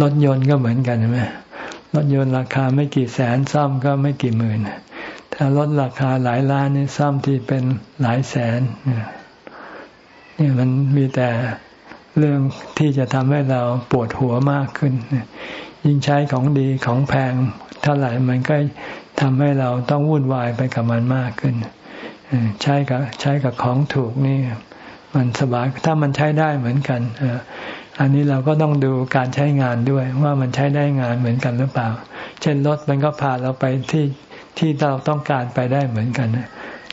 รถยนต์ก็เหมือนกันใช่ไหมรถยนต์ราคาไม่กี่แสนซ่อมก็ไม่กี่หมื่นถ้ารถราคาหลายล้านนี่ซ่อมที่เป็นหลายแสนนี่มันมีแต่เรื่องที่จะทำให้เราปวดหัวมากขึ้นยิ่งใช้ของดีของแพงเท่าไหร่มันก็ทำให้เราต้องวุ่นวายไปกับมันมากขึ้นใช้กับใช้กับของถูกนี่ มันสบายถ้ามันใช้ได้เหมือนกันอันนี้เราก็ต้องดูการใช้งานด้วย ว่ามันใช้ได้งานเหมือนกันหรือเปล่า เช่นรถมันก็พาเราไปที่ที่เราต้องการไปได้เหมือนกัน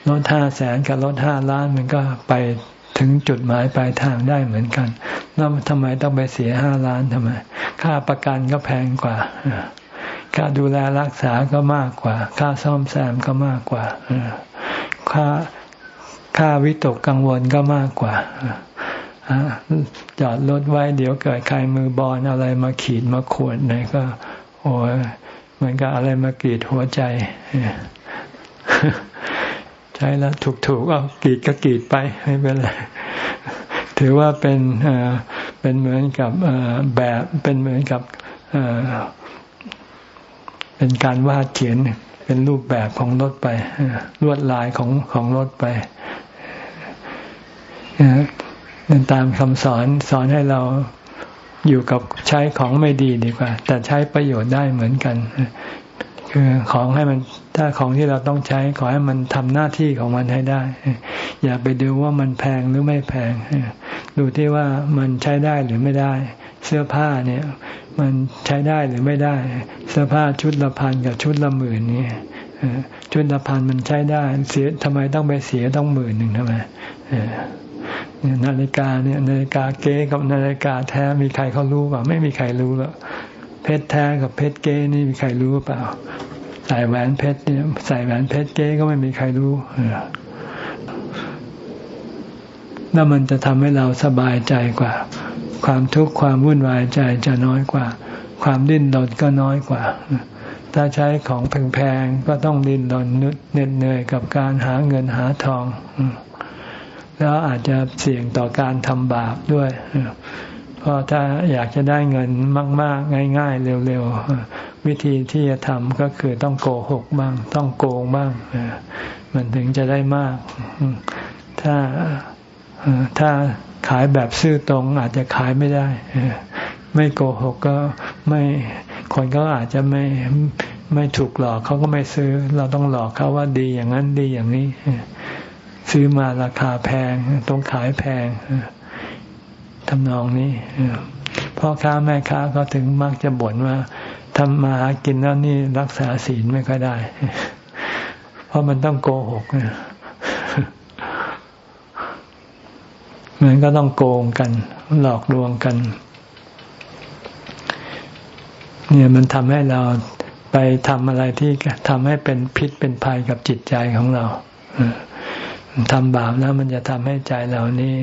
รถห้าแสนกับรถห้าล้านมันก็ไปถึงจุดหมายปลายทางได้เหมือนกันแล้วทำไมต้องไปเสียห้าล้านทำไม ค่าประกันก็แพงกว่าค่าดูแลรักษาก็มากกว่า ค่าซ่อมแซมก็มากกว่าค่า ค่าวิตกกังวลก็มากกว่าจอดรถไว้เดี๋ยวเกิดใครมือบอลอะไรมาขีดมาขวดไหนก็ โอ้ยเหมือนกับอะไรมากรีดหัวใจใช้แล้วถูกๆก็กรีดก็กรีดไปไม่เป็นไรถือว่าเป็นเป็นเหมือนกับแบบเป็นเหมือนกับเป็นการวาดเขียนเป็นรูปแบบของรถไปลวดลายของของรถไป เดินตามคำสอนสอนให้เราอยู่กับใช้ของไม่ดีดีกว่า แต่ใช้ประโยชน์ได้เหมือนกัน คือของให้มันถ้าของที่เราต้องใช้ ขอให้มันทำหน้าที่ของมันให้ได้ อย่าไปดูว่ามันแพงหรือไม่แพง ดูที่ว่ามันใช้ได้หรือไม่ได้ เสื้อผ้าเนี่ย มันใช้ได้หรือไม่ได้ เสื้อผ้าชุดละพันกับชุดละหมื่นนี่ชุดละพันมันใช้ได้เสียทำไมต้องไปเสียต้องหมื่นหนึ่งทำไม นาฬิกาเนี่ยนาฬิกาเก๊กับนาฬิกาแท้มีใครเขารู้เปล่าไม่มีใครรู้แล้วเพชรแท้กับเพชรเก๊นี่มีใครรู้เปล่า ใส่แหวนเพชรเนี่ยใส่แหวนเพชรเก๊ก็ไม่มีใครรู้แล้วมันจะทำให้เราสบายใจกว่า ความทุกข์ความวุ่นวายใจจะน้อยกว่า ความดิ้นรนก็น้อยกว่า ถ้าใช้ของแพงๆก็ต้องดิ้นรนเหน็ดเหนื่อยกับการหาเงินหาทอง แล้วอาจจะเสี่ยงต่อการทำบาปด้วยเพราะถ้าอยากจะได้เงินมาก ๆ ง่าย ๆ เร็ว ๆ วิธีที่จะทำก็คือต้องโกหกบ้าง ต้องโกงบ้างมันถึงจะได้มาก ถ้าถ้าขายแบบซื่อตรงอาจจะขายไม่ได้ ไม่โกหกก็ไม่คนก็อาจจะไม่ไม่ถูกหลอกเขาก็ไม่ซื้อ เราต้องหลอกเขาว่าดีอย่างนั้นดีอย่างนี้ ซื้อมาราคาแพงต้องขายแพงทำนองนี้พ่อค้าแม่ค้าก็ถึงมักจะบ่นว่าทำมาหากินแล้วนี่รักษาศีลไม่ค่อยได้ เพราะมันต้องโกหกมันก็ต้องโกงกัน หลอกลวงกัน เนี่ยมันทำให้เราไปทำอะไรที่ทำให้เป็นพิษเป็นภัยกับจิตใจของเรา ทำบาปแล้วมันจะทำให้ใจเรานี่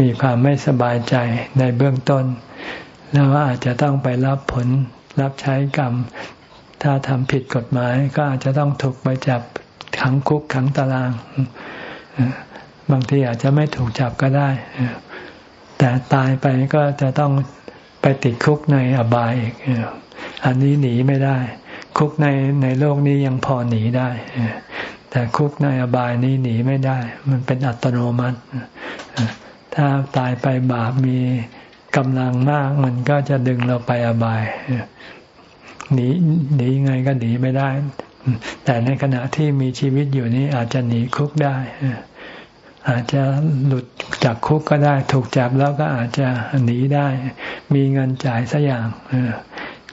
มีความไม่สบายใจในเบื้องต้น แล้วอาจจะต้องไปรับผลรับใช้กรรม ถ้าทำผิดกฎหมายก็อาจจะต้องถูกไปจับขังคุกขังตาราง บางทีอาจจะไม่ถูกจับก็ได้ แต่ตายไปก็จะต้องไปติดคุกในอบายอีกอันนี้หนีไม่ได้ คุกในในโลกนี้ยังพอหนีได้ แต่คุกในอบายนี้หนีไม่ได้ มันเป็นอัตโนมัติ ถ้าตายไปบาปมีกำลังมาก มันก็จะดึงเราไปอบายหนีหนีไงก็หนีไม่ได้ แต่ในขณะที่มีชีวิตอยู่นี้อาจจะหนีคุกได้ อาจจะหลุดจากคุกก็ได้ ถูกจับแล้วก็อาจจะหนีได้ มีเงินจ่ายสักอย่าง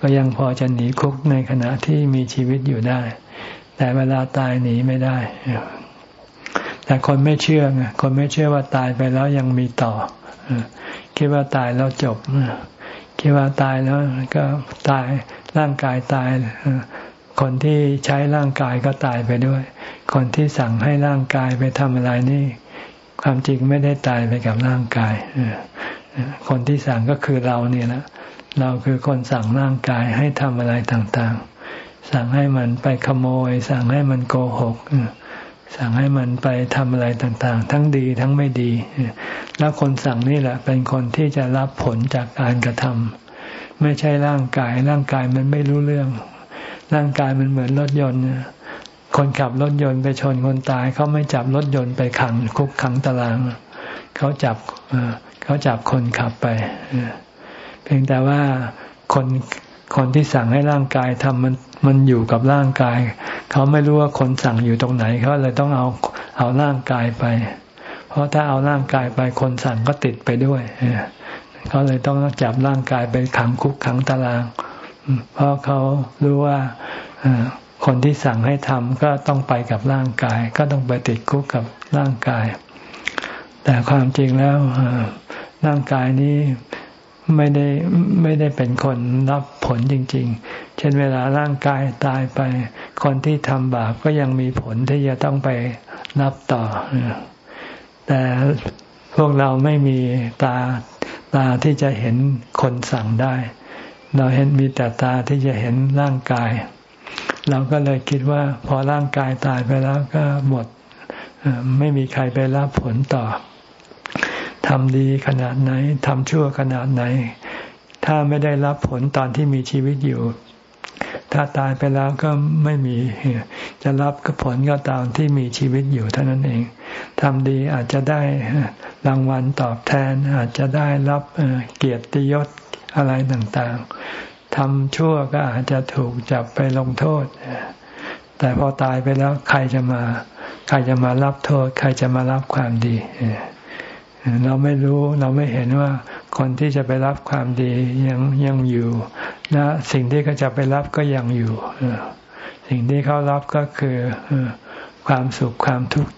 ก็ยังพอจะหนีคุกในขณะที่มีชีวิตอยู่ได้ แต่เวลาตายหนีไม่ได้ แต่คนไม่เชื่อไงคนไม่เชื่อว่าตายไปแล้วยังมีต่อคิดว่าตายแล้วจบคิดว่าตายแล้วก็ตายร่างกายตายคนที่ใช้ร่างกายก็ตายไปด้วย คนที่สั่งให้ร่างกายไปทำอะไรนี่ ความจริงไม่ได้ตายไปกับร่างกายคนที่สั่งก็คือเราเนี่ยนะเราคือคนสั่งร่างกายให้ทำอะไรต่างๆ สั่งให้มันไปขโมย สั่งให้มันโกหกสั่งให้มันไปทำอะไรต่างๆ ทั้งดีทั้งไม่ดี แล้วคนสั่งนี่แหละ เป็นคนที่จะรับผลจากการกระทำไม่ใช่ร่างกาย ร่างกายมันไม่รู้เรื่อง ร่างกายมันเหมือนรถยนต์คนขับรถยนต์ไปชนคนตาย เขาไม่จับรถยนต์ไปขังคุกขังตาราง เขาจับเขาจับคนขับไปเพียงแต่ว่าคน คนที่สั่งให้ร่างกายทำมันมันอยู่กับร่างกาย เขาไม่รู้ว่าคนสั่งอยู่ตรงไหนเขาเลยต้องเอาเอาร่างกายไป เพราะถ้าเอาร่างกายไปคนสั่งก็ติดไปด้วยเขาเลยต้องจับร่างกายไปขังคุกขังตาราง เพราะเขารู้ว่าคนที่สั่งให้ทำก็ต้องไปกับร่างกาย ก็ต้องไปติดคุกกับร่างกาย แต่ความจริงแล้วร่างกายนี้ ไม่ได้ไม่ได้เป็นคนรับผลจริง ๆ เช่นเวลาร่างกายตายไป คนที่ทำบาปก็ยังมีผลที่จะต้องไปรับต่อ แต่พวกเราไม่มีตาตาที่จะเห็นคนสั่งได้ เราเห็นมีแต่ตาที่จะเห็นร่างกาย เราก็เลยคิดว่า พอร่างกายตายไปแล้วก็หมด ไม่มีใครไปรับผลต่อ ทำดีขนาดไหนทำชั่วขนาดไหน ถ้าไม่ได้รับผลตอนที่มีชีวิตอยู่ ถ้าตายไปแล้วก็ไม่มี จะรับก็ผลก็ตามที่มีชีวิตอยู่เท่านั้นเองทำดีอาจจะได้รางวัลตอบแทน อาจจะได้รับเกียรติยศอะไรต่างๆทำชั่วก็อาจจะถูกจับไปลงโทษ แต่พอตายไปแล้วใครจะมา ใครจะมารับโทษ ใครจะมารับความดีเเราไม่รู้เราไม่เห็นว่าคนที่จะไปรับความดียังยังอยู่นะสิ่งที่เขาจะไปรับก็ยังอยู่ สิ่งที่เขารับก็คือความสุขความทุกข์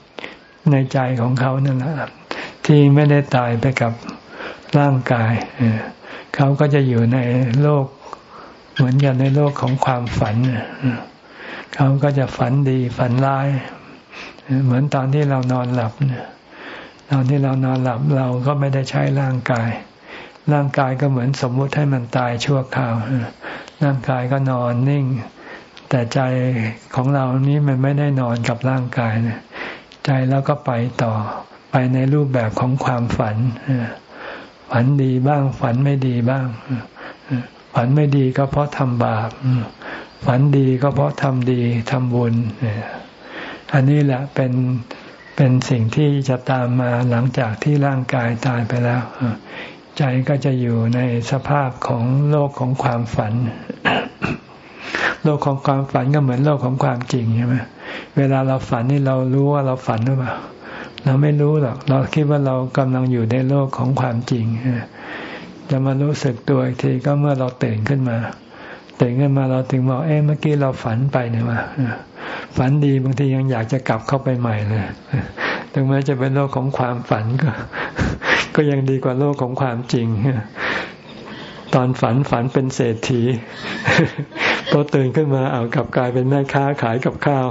ในใจของเขานั่นแหละที่ไม่ได้ตายไปกับร่างกายเขาก็จะอยู่ในโลกเหมือนกันในโลกของความฝันเขาก็จะฝันดีฝันร้าย เหมือนตอนที่เรานอนหลับเนี่ย ตอนที่เรานอนหลับเราก็ไม่ได้ใช้ร่างกาย ร่างกายก็เหมือนสมมุติให้มันตายชั่วคราว ร่างกายก็นอนนิ่ง แต่ใจของเรานี้มันไม่ได้นอนกับร่างกายนะใจแล้วก็ไปต่อไปในรูปแบบของความฝัน ฝันดีบ้าง ฝันไม่ดีบ้าง ฝันไม่ดีก็เพราะทำบาป ฝันดีก็เพราะทำดีทำบุญ อันนี้แหละเป็น เป็นสิ่งที่จะตามมาหลังจากที่ร่างกายตายไปแล้ว ใจก็จะอยู่ในสภาพของโลกของความฝัน โลกของความฝันก็เหมือนโลกของความจริงใช่ไหมเวลาเราฝันนี่เรารู้ว่าเราฝันหรือเปล่าเราไม่รู้หรอก เราคิดว่าเรากำลังอยู่ในโลกของความจริงจะมารู้สึกตัวอีกทีก็เมื่อเราตื่นขึ้นมา ตื่นขึ้นมาเราถึงบอกเอ๊ะเมื่อกี้เราฝันไปเนี่ยว่าฝันดีบางทียังอยากจะกลับเข้าไปใหม่เลยถึงแม้จะเป็นโลกของความฝันก็ ก็ยังดีกว่าโลกของความจริงตอนฝันฝันเป็นเศรษฐีพอตื่นขึ้นมาเอากลับกลายเป็นแม่ค้าขายกับข้าว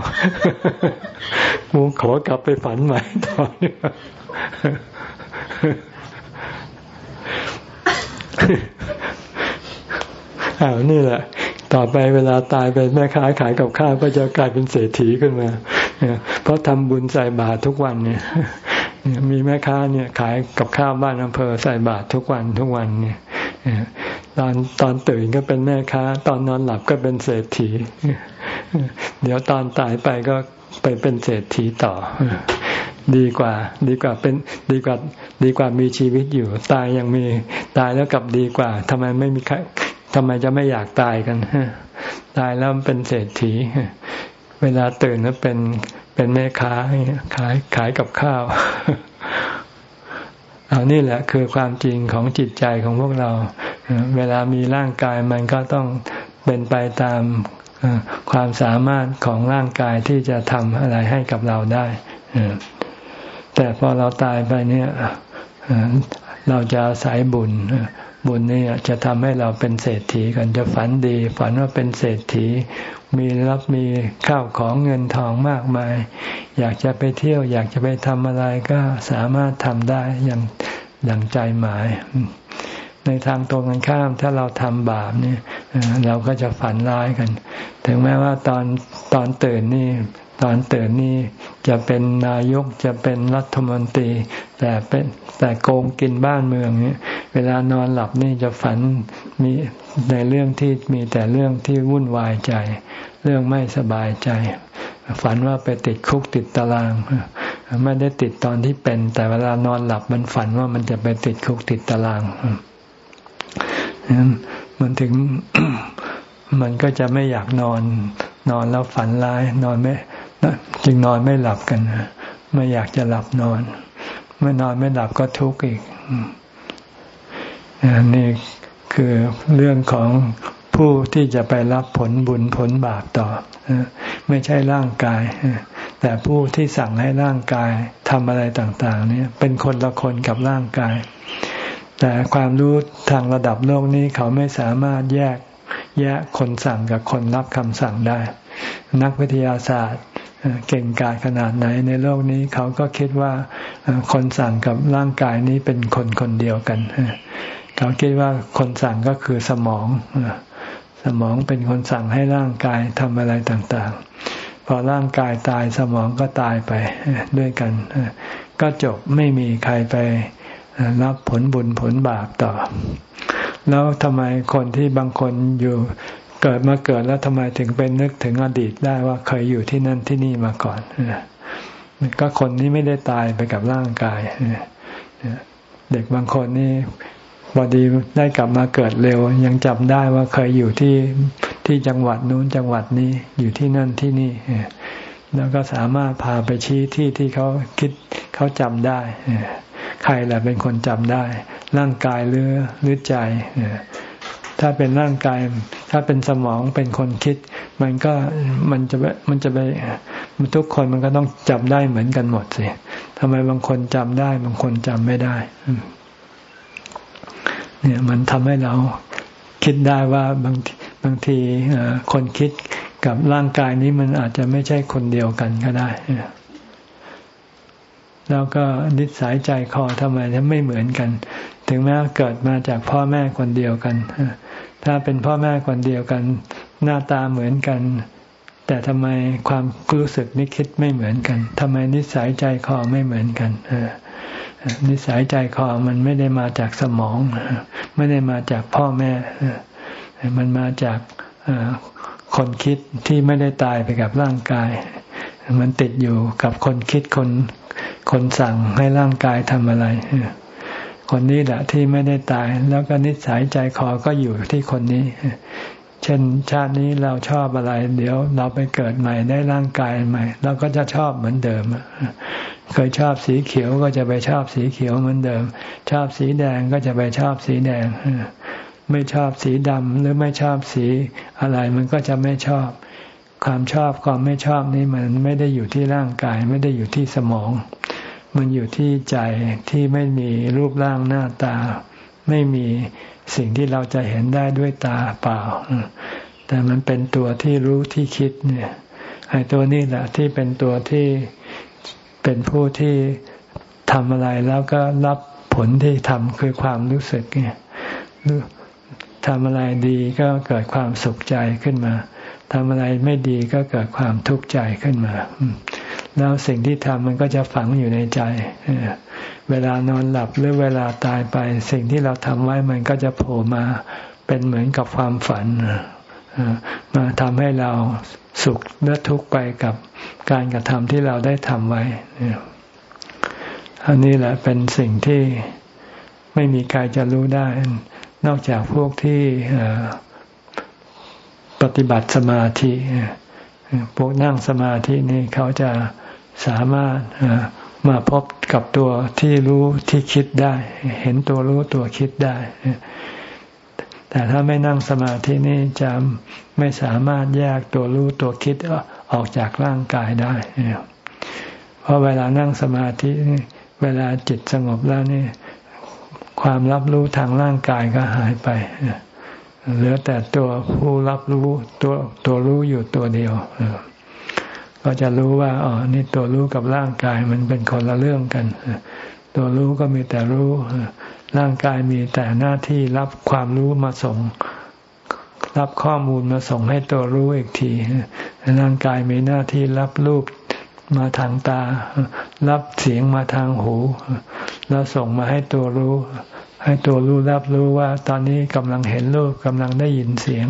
มูขอกลับไปฝันใหม่ตอนนี้ อ้าวนี่แหละ ต่อไปเวลาตายไปแม่ค้าขายกับข้าวก็จะกลายเป็นเศรษฐีขึ้นมาเพราะทำบุญใส่บาตรทุกวันเนี่ยมีแม่ค้าเนี่ยขายกับข้าวบ้านอำเภอใส่บาตรทุกวันทุกวันเนี่ยตอนตอนตื่นก็เป็นแม่ค้า ตอนนอนหลับก็เป็นเศรษฐี เดี๋ยวตอนตายไปก็ไปเป็นเศรษฐีต่อ ดีกว่า ดีกว่าเป็นดีกว่า ดีกว่ามีชีวิตอยู่ ตายยังมีตายแล้วกลับดีกว่าทำไมไม่มีใคร ทำไมจะไม่อยากตายกัน ตายแล้วเป็นเศรษฐี เวลาตื่นแล้วเป็นเป็นแม่ค้าขายขายกับข้าว เอานี่แหละคือความจริงของจิตใจของพวกเรา เวลามีร่างกายมันก็ต้องเป็นไปตามความสามารถของร่างกายที่จะทำอะไรให้กับเราได้ แต่พอเราตายไปเนี่ยเราจะสายบุญ บุญนี่จะทำให้เราเป็นเศรษฐีกันจะฝันดี ฝันว่าเป็นเศรษฐี มีรับมีข้าวของเงินทองมากมาย อยากจะไปเที่ยว อยากจะไปทำอะไรก็สามารถทำได้อย่างอย่างใจหมาย ในทางตรงกันข้ามถ้าเราทำบาปเนี่ยเราก็จะฝันร้ายกัน ถึงแม้ว่าตอนตอนตื่นนี่ ตอนตื่นนี่จะเป็นนายกจะเป็นรัฐมนตรี แต่เป็นแต่โกงกินบ้านเมืองเนี่ยเวลานอนหลับนี่จะฝันมีในเรื่องที่มีแต่เรื่องที่วุ่นวายใจ เรื่องไม่สบายใจ ฝันว่าไปติดคุกติดตารางไม่ได้ติดตอนที่เป็น แต่เวลานอนหลับมันฝันว่ามันจะไปติดคุกติดตารางมันถึงมันก็จะไม่อยากนอน นอนแล้วฝันร้าย นอนไม่ จึงนอนไม่หลับกันไม่อยากจะหลับนอน เมื่อนอนไม่หลับก็ทุกข์อีกนี่คือเรื่องของผู้ที่จะไปรับผลบุญผลบาปต่อ ไม่ใช่ร่างกาย แต่ผู้ที่สั่งให้ร่างกายทำอะไรต่างๆนี่เป็นคนละคนกับร่างกาย แต่ความรู้ทางระดับโลกนี้เขาไม่สามารถแยกแยกคนสั่งกับคนรับคำสั่งได้ นักวิทยาศาสตร์ เก่งกาจขนาดไหนในโลกนี้เขาก็คิดว่าคนสั่งกับร่างกายนี้เป็นคนคนเดียวกันเขาคิดว่าคนสั่งก็คือสมองสมองเป็นคนสั่งให้ร่างกายทำอะไรต่างๆ พอร่างกายตายสมองก็ตายไปด้วยกัน ก็จบไม่มีใครไปรับผลบุญผลบาปต่อ แล้วทำไมคนที่บางคนอยู่ เกิดมาเกิดแล้วทำไมถึงเป็นนึกถึงอดีตได้ว่าเคยอยู่ที่นั่นที่นี่มาก่อนก็คนนี้ไม่ได้ตายไปกับร่างกายเด็กบางคนนี่พอดีได้กลับมาเกิดเร็ว ยังจำได้ว่าเคยอยู่ที่ที่จังหวัดนู้นจังหวัดนี้อยู่ที่นั่นที่นี่แล้วก็สามารถพาไปชี้ที่ที่เขาคิดเขาจำได้ใครแหละเป็นคนจำได้ ร่างกายหรือหรือใจ ถ้าเป็นร่างกาย ถ้าเป็นสมองเป็นคนคิด มันก็มันจะมันจะไปทุกคนมันก็ต้องจำได้เหมือนกันหมดสิทำไมบางคนจำได้ บางคนจำไม่ได้ เนี่ยมันทำให้เราคิดได้ว่าบางบางทีคนคิดกับร่างกายนี้มันอาจจะไม่ใช่คนเดียวกันก็ได้แล้วก็นิสัยใจคอทำไมจะไม่เหมือนกัน ถึงแม้เกิดมาจากพ่อแม่คนเดียวกัน ถ้าเป็นพ่อแม่คนเดียวกัน หน้าตาเหมือนกัน แต่ทำไมความรู้สึกนึกคิดไม่เหมือนกันทำไมนิสัยใจคอไม่เหมือนกันนิสัยใจคอมันไม่ได้มาจากสมอง ไม่ได้มาจากพ่อแม่ มันมาจากคนคิดที่ไม่ได้ตายไปกับร่างกาย มันติดอยู่กับคนคิดคนคนสั่งให้ร่างกายทำอะไร คนนี้แหละที่ไม่ได้ตาย แล้วก็นิสัยใจคอก็อยู่ที่คนนี้ เช่นชาตินี้เราชอบอะไร เดี๋ยวเราไปเกิดใหม่ได้ร่างกายใหม่ เราก็จะชอบเหมือนเดิมเคยชอบสีเขียวก็จะไปชอบสีเขียวเหมือนเดิม ชอบสีแดงก็จะไปชอบสีแดงไม่ชอบสีดำหรือไม่ชอบสีอะไรมันก็จะไม่ชอบ ความชอบความไม่ชอบนี่มันไม่ได้อยู่ที่ร่างกาย ไม่ได้อยู่ที่สมอง มันอยู่ที่ใจที่ไม่มีรูปร่างหน้าตา ไม่มีสิ่งที่เราจะเห็นได้ด้วยตาเปล่า แต่มันเป็นตัวที่รู้ที่คิดเนี่ยไอ้ตัวนี้แหละที่เป็นตัวที่เป็นผู้ที่ทำอะไรแล้วก็รับผลที่ทำคือความรู้สึกเนี่ยทำอะไรดีก็เกิดความสุขใจขึ้นมาทำอะไรไม่ดีก็เกิดความทุกข์ใจขึ้นมา แล้วสิ่งที่ทำมันก็จะฝังอยู่ในใจเวลานอนหลับหรือเวลาตายไป สิ่งที่เราทำไว้มันก็จะโผล่มาเป็นเหมือนกับความฝันมาทำให้เราสุขและทุกข์ไปกับการกระทำที่เราได้ทำไว้อันนี้แหละเป็นสิ่งที่ไม่มีใครจะรู้ได้ นอกจากพวกที่ปฏิบัติสมาธิพวกนั่งสมาธินี่เขาจะ สามารถมาพบกับตัวที่รู้ที่คิดได้ เห็นตัวรู้ตัวคิดได้ แต่ถ้าไม่นั่งสมาธินี่จะไม่สามารถแยกตัวรู้ตัวคิดออกจากร่างกายได้ เพราะเวลานั่งสมาธิเวลาจิตสงบแล้วนี่ความรับรู้ทางร่างกายก็หายไปเหลือแต่ตัวผู้รับรู้ตัวตัวรู้อยู่ตัวเดียว ก็จะรู้ว่าอ๋อนี่ตัวรู้กับร่างกายมันเป็นคนละเรื่องกัน ตัวรู้ก็มีแต่รู้ ร่างกายมีแต่หน้าที่รับความรู้มาส่ง รับข้อมูลมาส่งให้ตัวรู้อีกที ร่างกายมีหน้าที่รับรูปมาทางตา รับเสียงมาทางหู แล้วส่งมาให้ตัวรู้ ให้ตัวรู้รับรู้ว่า ตอนนี้กำลังเห็นรูปกำลังได้ยินเสียง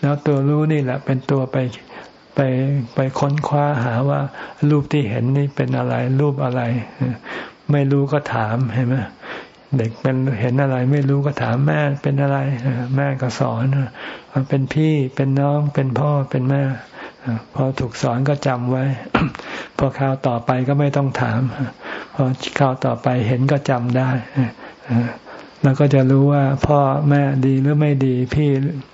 แล้วตัวรู้นี่แหละเป็นตัวไป ไปไปค้นคว้าหาว่า รูปที่เห็นนี่เป็นอะไร รูปอะไร ไม่รู้ก็ถามเห็นไหมเด็กเป็นเห็นอะไร ไม่รู้ก็ถามแม่เป็นอะไร แม่ก็สอนเป็นพี่เป็นน้องเป็นพ่อเป็นแม่พอถูกสอนก็จำไว้ พอคราวต่อไปก็ไม่ต้องถาม พอคราวต่อไปเห็นก็จำได้ เราก็จะรู้ว่าพ่อแม่ดีหรือไม่ดี พี่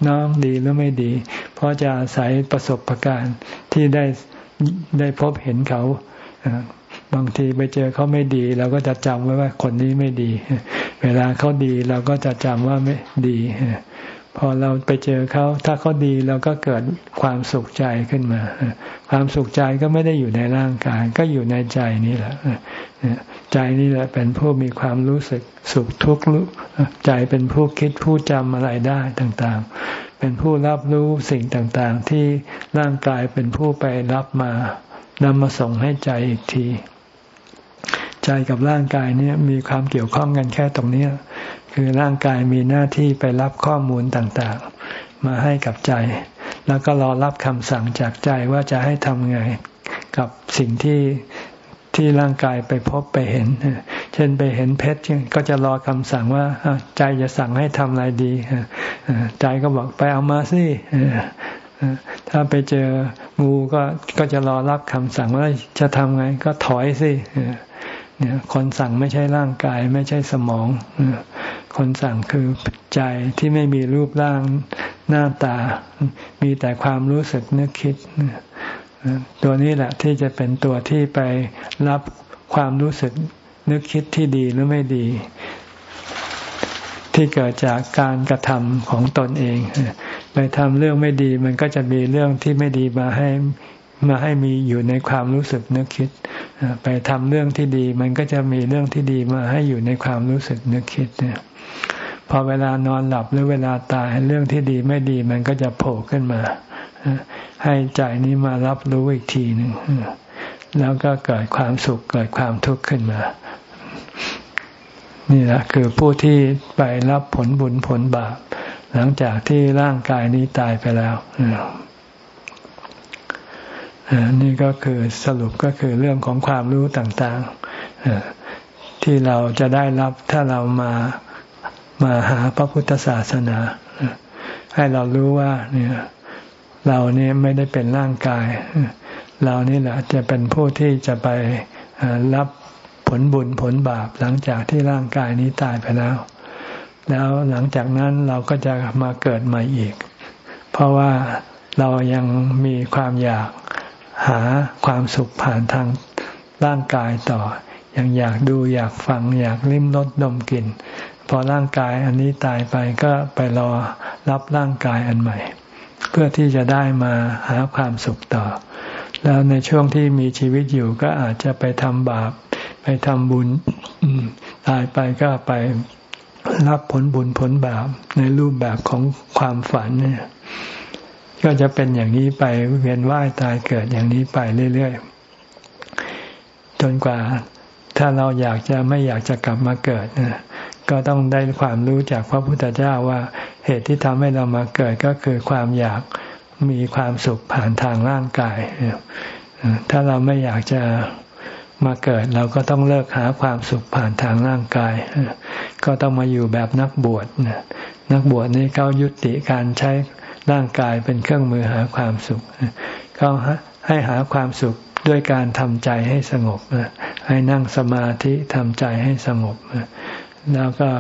น้องดีหรือไม่ดี เพราะจะอาศัยประสบะการณ์ที่ได้ได้พบเห็นเขาบางทีไปเจอเขาไม่ดีเราก็จะจำไว้ว่าคนนี้ไม่ดี เวลาเขาดีเราก็จะจำว่าไม่ดี พอเราไปเจอเขาถ้าเขาดีเราก็เกิดความสุขใจขึ้นมา ความสุขใจก็ไม่ได้อยู่ในร่างกาย ก็อยู่ในใจนี่แหละใจนี่แหละเป็นผู้มีความรู้สึกสุขทุกข์รู้ใจเป็นผู้คิดผู้จำอะไรได้ต่างๆ เป็นผู้รับรู้สิ่งต่างๆ ที่ร่างกายเป็นผู้ไปรับมานำมาส่งให้ใจอีกที ใจกับร่างกายเนี่ยมีความเกี่ยวข้องกันแค่ตรงนี้ คือร่างกายมีหน้าที่ไปรับข้อมูลต่างๆ มาให้กับใจ แล้วก็รอรับคำสั่งจากใจว่าจะให้ทำไงกับสิ่งที่ที่ร่างกายไปพบไปเห็น เช่นไปเห็นเพชรก็จะรอคำสั่งว่าใจจะสั่งให้ทำอะไรดีใจก็บอกไปเอามาสิถ้าไปเจองูก็ก็จะรอรับคำสั่งว่าจะทำไงก็ถอยสิ เนี่ย คนสั่งไม่ใช่ร่างกาย ไม่ใช่สมอง คนสั่งคือใจที่ไม่มีรูปร่างหน้าตา มีแต่ความรู้สึกนึกคิด ตัวนี้แหละที่จะเป็นตัวที่ไปรับความรู้สึกนึกคิดที่ดีหรือไม่ดี ที่เกิดจากการกระทำของตนเอง ไปทำเรื่องไม่ดี มันก็จะมีเรื่องที่ไม่ดีมาให้มาให้มีอยู่ในความรู้สึกนึกคิด ไปทำเรื่องที่ดี มันก็จะมีเรื่องที่ดีมาให้อยู่ในความรู้สึกนึกคิดเนี่ยพอเวลานอนหลับหรือเวลาตายเรื่องที่ดีไม่ดีมันก็จะโผล่ขึ้นมา ให้ใจนี้มารับรู้อีกทีหนึ่งแล้วก็เกิดความสุขเกิดความทุกข์ขึ้นมา นี่แหละคือผู้ที่ไปรับผลบุญผลบาปหลังจากที่ร่างกายนี้ตายไปแล้ว นี่ก็คือสรุปก็คือเรื่องของความรู้ต่างๆที่เราจะได้รับถ้าเรามามาหาพระพุทธศาสนา ให้เรารู้ว่าเนี่ยเราเนี่ยไม่ได้เป็นร่างกาย เรานี่แหละจะเป็นผู้ที่จะไปรับผลบุญผลบาปหลังจากที่ร่างกายนี้ตายไปแล้ว แล้วหลังจากนั้นเราก็จะมาเกิดใหม่อีก เพราะว่าเรายังมีความอยาก หาความสุขผ่านทางร่างกายต่อ ยังอยากดูอยากฟัง อยากลิ้มรสดมกลิ่นพอร่างกายอันนี้ตายไปก็ไปรอรับร่างกายอันใหม่ เพื่อที่จะได้มาหาความสุขต่อ แล้วในช่วงที่มีชีวิตอยู่ก็อาจจะไปทำบาป ไปทำบุญตายไปก็ไปรับผลบุญผลบาปในรูปแบบของความฝันเนี่ย ก็จะเป็นอย่างนี้ไปเวียนว่ายตายเกิดอย่างนี้ไปเรื่อยๆจนกว่าถ้าเราอยากจะไม่อยากจะกลับมาเกิดก็ต้องได้ความรู้จากพระพุทธเจ้าว่าเหตุที่ทำให้เรามาเกิดก็คือความอยากมีความสุขผ่านทางร่างกาย ถ้าเราไม่อยากจะมาเกิดเราก็ต้องเลิกหาความสุขผ่านทางร่างกาย ก็ต้องมาอยู่แบบนักบวชนักบวชนี้เขายุติการใช้ ร่างกายเป็นเครื่องมือหาความสุขเขาให้หาความสุขด้วยการทำใจให้สงบให้นั่งสมาธิทำใจให้สงบแล้วก็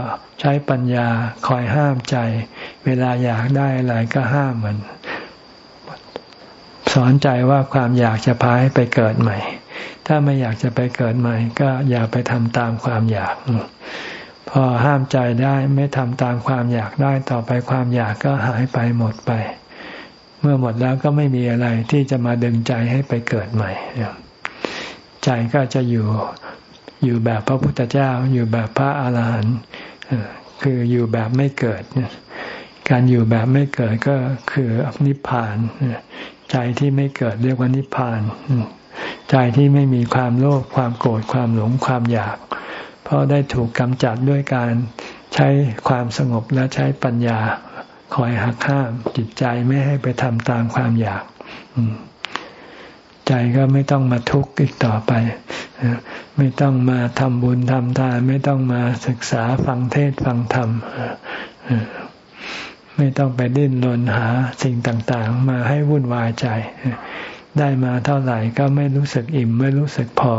ใช้ปัญญาคอยห้ามใจ เวลาอยากได้อะไรก็ห้ามมัน สอนใจว่าความอยากจะพาให้ไปเกิดใหม่ ถ้าไม่อยากจะไปเกิดใหม่ ก็อย่าไปทำตามความอยาก พอห้ามใจได้ไม่ทำตามความอยากได้ต่อไปความอยากก็หายไปหมดไป เมื่อหมดแล้วก็ไม่มีอะไรที่จะมาดึงใจให้ไปเกิดใหม่ ใจก็จะอยู่อยู่แบบพระพุทธเจ้า อยู่แบบพระอาหารหันต์คืออยู่แบบไม่เกิด การอยู่แบบไม่เกิดก็คือนิพพาน ใจที่ไม่เกิดเรียกว่านิพพาน ใจที่ไม่มีความโลภความโกรธความหลงความอยาก เพราะได้ถูกกำจัดด้วยการใช้ความสงบและใช้ปัญญา คอยหักห้ามจิตใจไม่ให้ไปทำตามความอยากใจก็ไม่ต้องมาทุกข์อีกต่อไป ไม่ต้องมาทำบุญทำทานไม่ต้องมาศึกษาฟังเทศฟังธรรมไม่ต้องไปดิ้นรนหาสิ่งต่างๆ มาให้วุ่นวายใจ ได้มาเท่าไหร่ก็ไม่รู้สึกอิ่ม ไม่รู้สึกพอ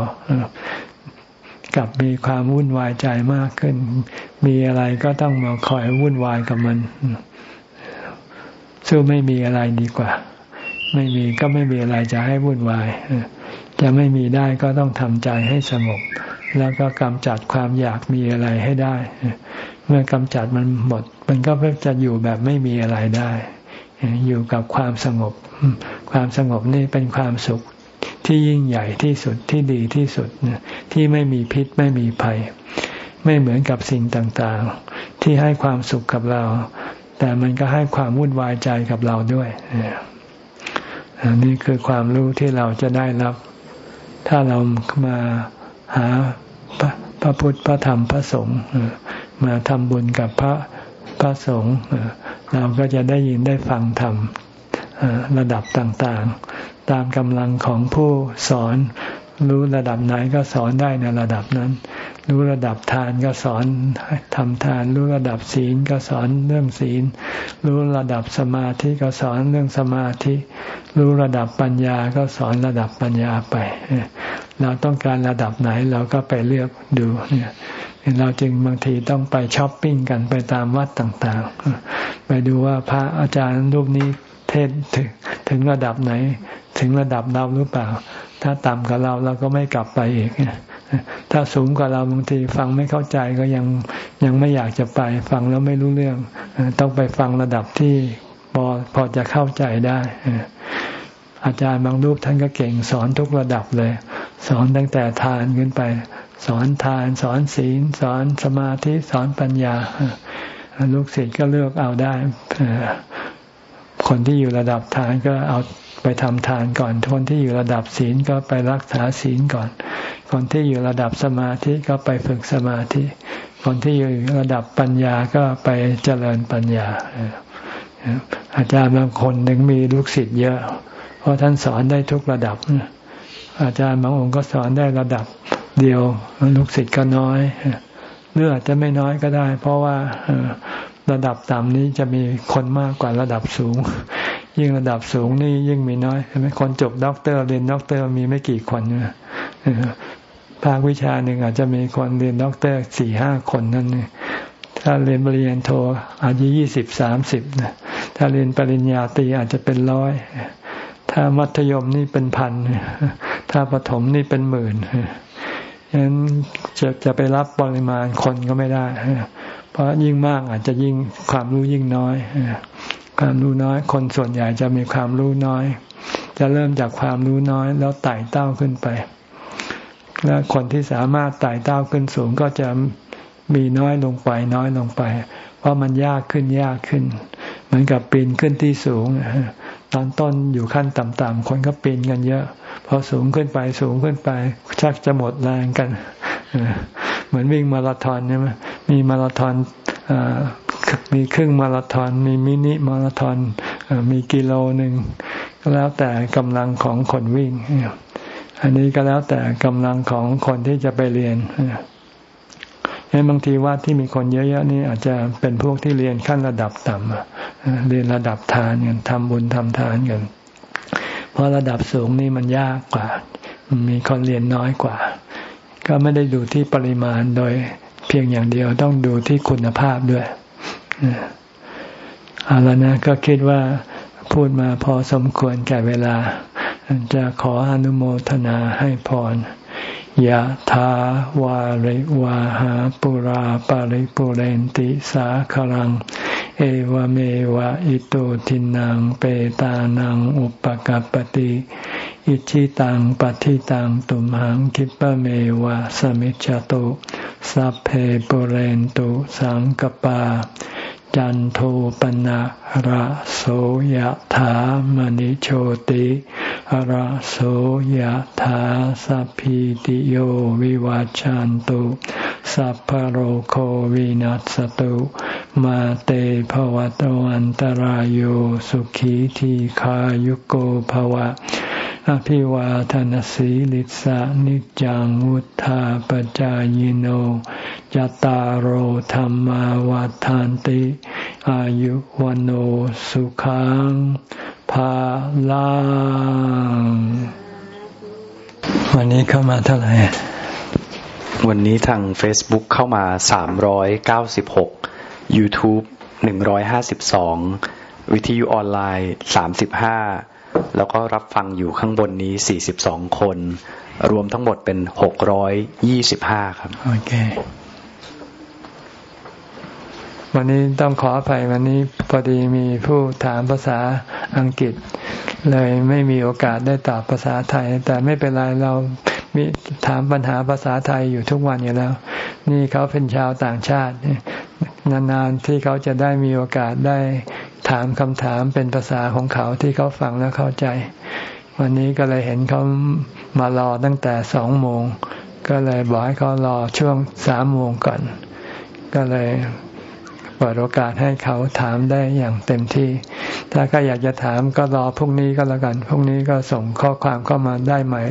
กลับมีความวุ่นวายใจมากขึ้น มีอะไรก็ต้องมาคอยวุ่นวายกับมันสู้ไม่มีอะไรดีกว่า ไม่มีก็ไม่มีอะไรจะให้วุ่นวายจะไม่มีได้ก็ต้องทำใจให้สงบแล้วก็กำจัดความอยากมีอะไรให้ได้ เมื่อกำจัดมันหมด มันก็จะอยู่แบบไม่มีอะไรได้ อยู่กับความสงบ ความสงบนี่เป็นความสุข ที่ยิ่งใหญ่ที่สุดที่ดีที่สุดที่ไม่มีพิษไม่มีภัย ไม่เหมือนกับสิ่งต่างๆ ที่ให้ความสุขกับเรา แต่มันก็ให้ความวุ่นวายใจกับเราด้วยนี่คือความรู้ที่เราจะได้รับ ถ้าเรามาหาพระพุทธพระธรรมพระสงฆ์มาทำบุญกับพระพระสงฆ์เราก็จะได้ยินได้ฟังธรรมระดับต่างๆ ตามกำลังของผู้สอนรู้ระดับไหนก็สอนได้ในระดับนั้น รู้ระดับทานก็สอนทำทาน รู้ระดับศีลก็สอนเรื่องศีล รู้ระดับสมาธิก็สอนเรื่องสมาธิ รู้ระดับปัญญาก็สอนระดับปัญญาไป เราต้องการระดับไหนเราก็ไปเลือกดูเนี่ยเราจึงบางทีต้องไปช้อปปิ้งกันไปตามวัดต่างๆ ไปดูว่าพระอาจารย์รูปนี้เทศถึงถึงระดับไหน ถึงระดับเราหรือเปล่า ถ้าต่ำกว่าเราเราก็ไม่กลับไปอีก ถ้าสูงกว่าเราบางทีฟังไม่เข้าใจก็ยังยังไม่อยากจะไป ฟังแล้วไม่รู้เรื่อง ต้องไปฟังระดับที่พอพอจะเข้าใจได้ อาจารย์บางรูปท่านก็เก่งสอนทุกระดับเลยสสอนตั้งแต่ทานขึ้นไป สอนทาน สอนศีล สอนสมาธิ สอนปัญญาลูกศิษย์ก็เลือกเอาได้ คนที่อยู่ระดับทานก็เอาไปทำทานก่อน คนที่อยู่ระดับศีลก็ไปรักษาศีลก่อน คนที่อยู่ระดับสมาธิก็ไปฝึกสมาธิ คนที่อยู่ระดับปัญญาก็ไปเจริญปัญญา อาจารย์บางคนหนึ่งมีลูกศิษย์เยอะ เพราะท่านสอนได้ทุกระดับ อาจารย์บางองค์ก็สอนได้ระดับเดียว ลูกศิษย์ก็น้อยหรืออาจจะไม่น้อยก็ได้ เพราะว่า ระดับต่ำนี้จะมีคนมากกว่าระดับสูง ยิ่งระดับสูงนี่ยิ่งมีน้อยใช่ไหมคนจบด็อกเตอร์เรียนด็อกเตอร์มีไม่กี่คนนะภาควิชาหนึ่งอาจจะมีคนเรียนด็อกเตอร์สี่ห้าคนนั่นเองถ้าเรียนปริญญาโทอาจจะยี่สิบสามสิบนะถ้าเรียนปริญญาตรีอาจจะเป็นร้อยถ้ามัธยมนี่เป็นพันถ้าประถมนี่เป็นหมื่น ฉะนั้นจะจะไปรับปริมาณคนก็ไม่ได้ เพราะยิ่งมากอาจจะยิ่งความรู้ยิ่งน้อย ความรู้น้อย คนส่วนใหญ่จะมีความรู้น้อย จะเริ่มจากความรู้น้อย แล้วไต่เต้าขึ้นไป และคนที่สามารถไต่เต้าขึ้นสูงก็จะมีน้อยลงไป น้อยลงไป เพราะมันยากขึ้นยากขึ้น เหมือนกับปีนขึ้นที่สูง ตอนต้นอยู่ขั้นต่ำๆคนก็ปีนกันเยอะ พอสูงขึ้นไปสูงขึ้นไป ชักจะหมดแรงกัน เหมือนวิ่งมาราธอนใช่ไหมมีมาราธอนมีครึ่งมาราธอนมีมินิมาราธอนมีกิโลหนึ่งก็แล้วแต่กำลังของคนวิ่ง อันนี้ก็แล้วแต่กำลังของคนที่จะไปเรียนเห็นบางทีว่าที่มีคนเยอะๆนี่อาจจะเป็นพวกที่เรียนขั้นระดับต่ำเรียนระดับทานกันทำบุญทำทานกัน เพราะระดับสูงนี่มันยากกว่า มีคนเรียนน้อยกว่า ก็ไม่ได้ดูที่ปริมาณโดยเพียงอย่างเดียวต้องดูที่คุณภาพด้วยเอาล้วนะก็คิดว่าพูดมาพอสมควรแก่เวลา จะขออนุโมทนาให้พรยะถาวาริวาหาปุราปาริปุเรนติสาคลัง เอวเมวะอิโตทินังเปตานังอุปกัรปติอิชิตังปฏิตังตุมหังคิปะเมวะสมิจจตุสัพเพปุเรนตุสังกปา จันโทปนะระโสยถามณิโชติระโสยถาสัพพิติโยวิวาจันตุ สัพพโรโควินัสตุ มาเตภวตวันตารโยสุขีทีขายุโกภวะ อภิวาทนสีลิสานิจังวุธาปจายโนจตารโหธรรมวาทานติ อายุวันโอสุขังภาลังวันนี้เข้ามาเท่าไหร่ วันนี้ทาง Facebook เข้ามา 396 YouTube 152 วิทยุออนไลน์ 35 แล้วก็รับฟังอยู่ข้างบนนี้ 42 คน รวมทั้งหมดเป็น 625 ครับ โอเค วันนี้ต้องขออภัยวันนี้พอดีมีผู้ถามภาษาอังกฤษ เลยไม่มีโอกาสได้ตอบภาษาไทย แต่ไม่เป็นไรเรามีถามปัญหาภาษาไทยอยู่ทุกวันอยู่แล้ว นี่เขาเป็นชาวต่างชาตินานๆที่เขาจะได้มีโอกาสได้ถามคำถามเป็นภาษาของเขาที่เขาฟังแล้วเข้าใจ วันนี้ก็เลยเห็นเขามารอตั้งแต่สองโมง ก็เลยบอกให้เขารอช่วงสามโมงก่อน ก็เลย เปิดโอกาสให้เขาถามได้อย่างเต็มที่ ถ้าก็อยากจะถามก็รอพรุ่งนี้ก็แล้วกันพรุ่งนี้ก็ส่งข้อความเข้ามาได้ใหม่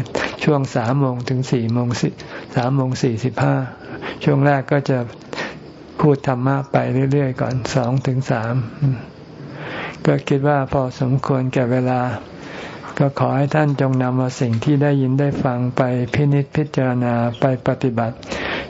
ช่วงสามโมงถึงสี่โมงสามโมงสี่สิบห้าช่วงแรกก็จะพูดธรรมะไปเรื่อยๆก่อนสองถึงสามก็คิดว่าพอสมควรแก่เวลา ก็ขอให้ท่านจงนำเอาสิ่งที่ได้ยินได้ฟังไปพินิจพิจารณาไปปฏิบัติ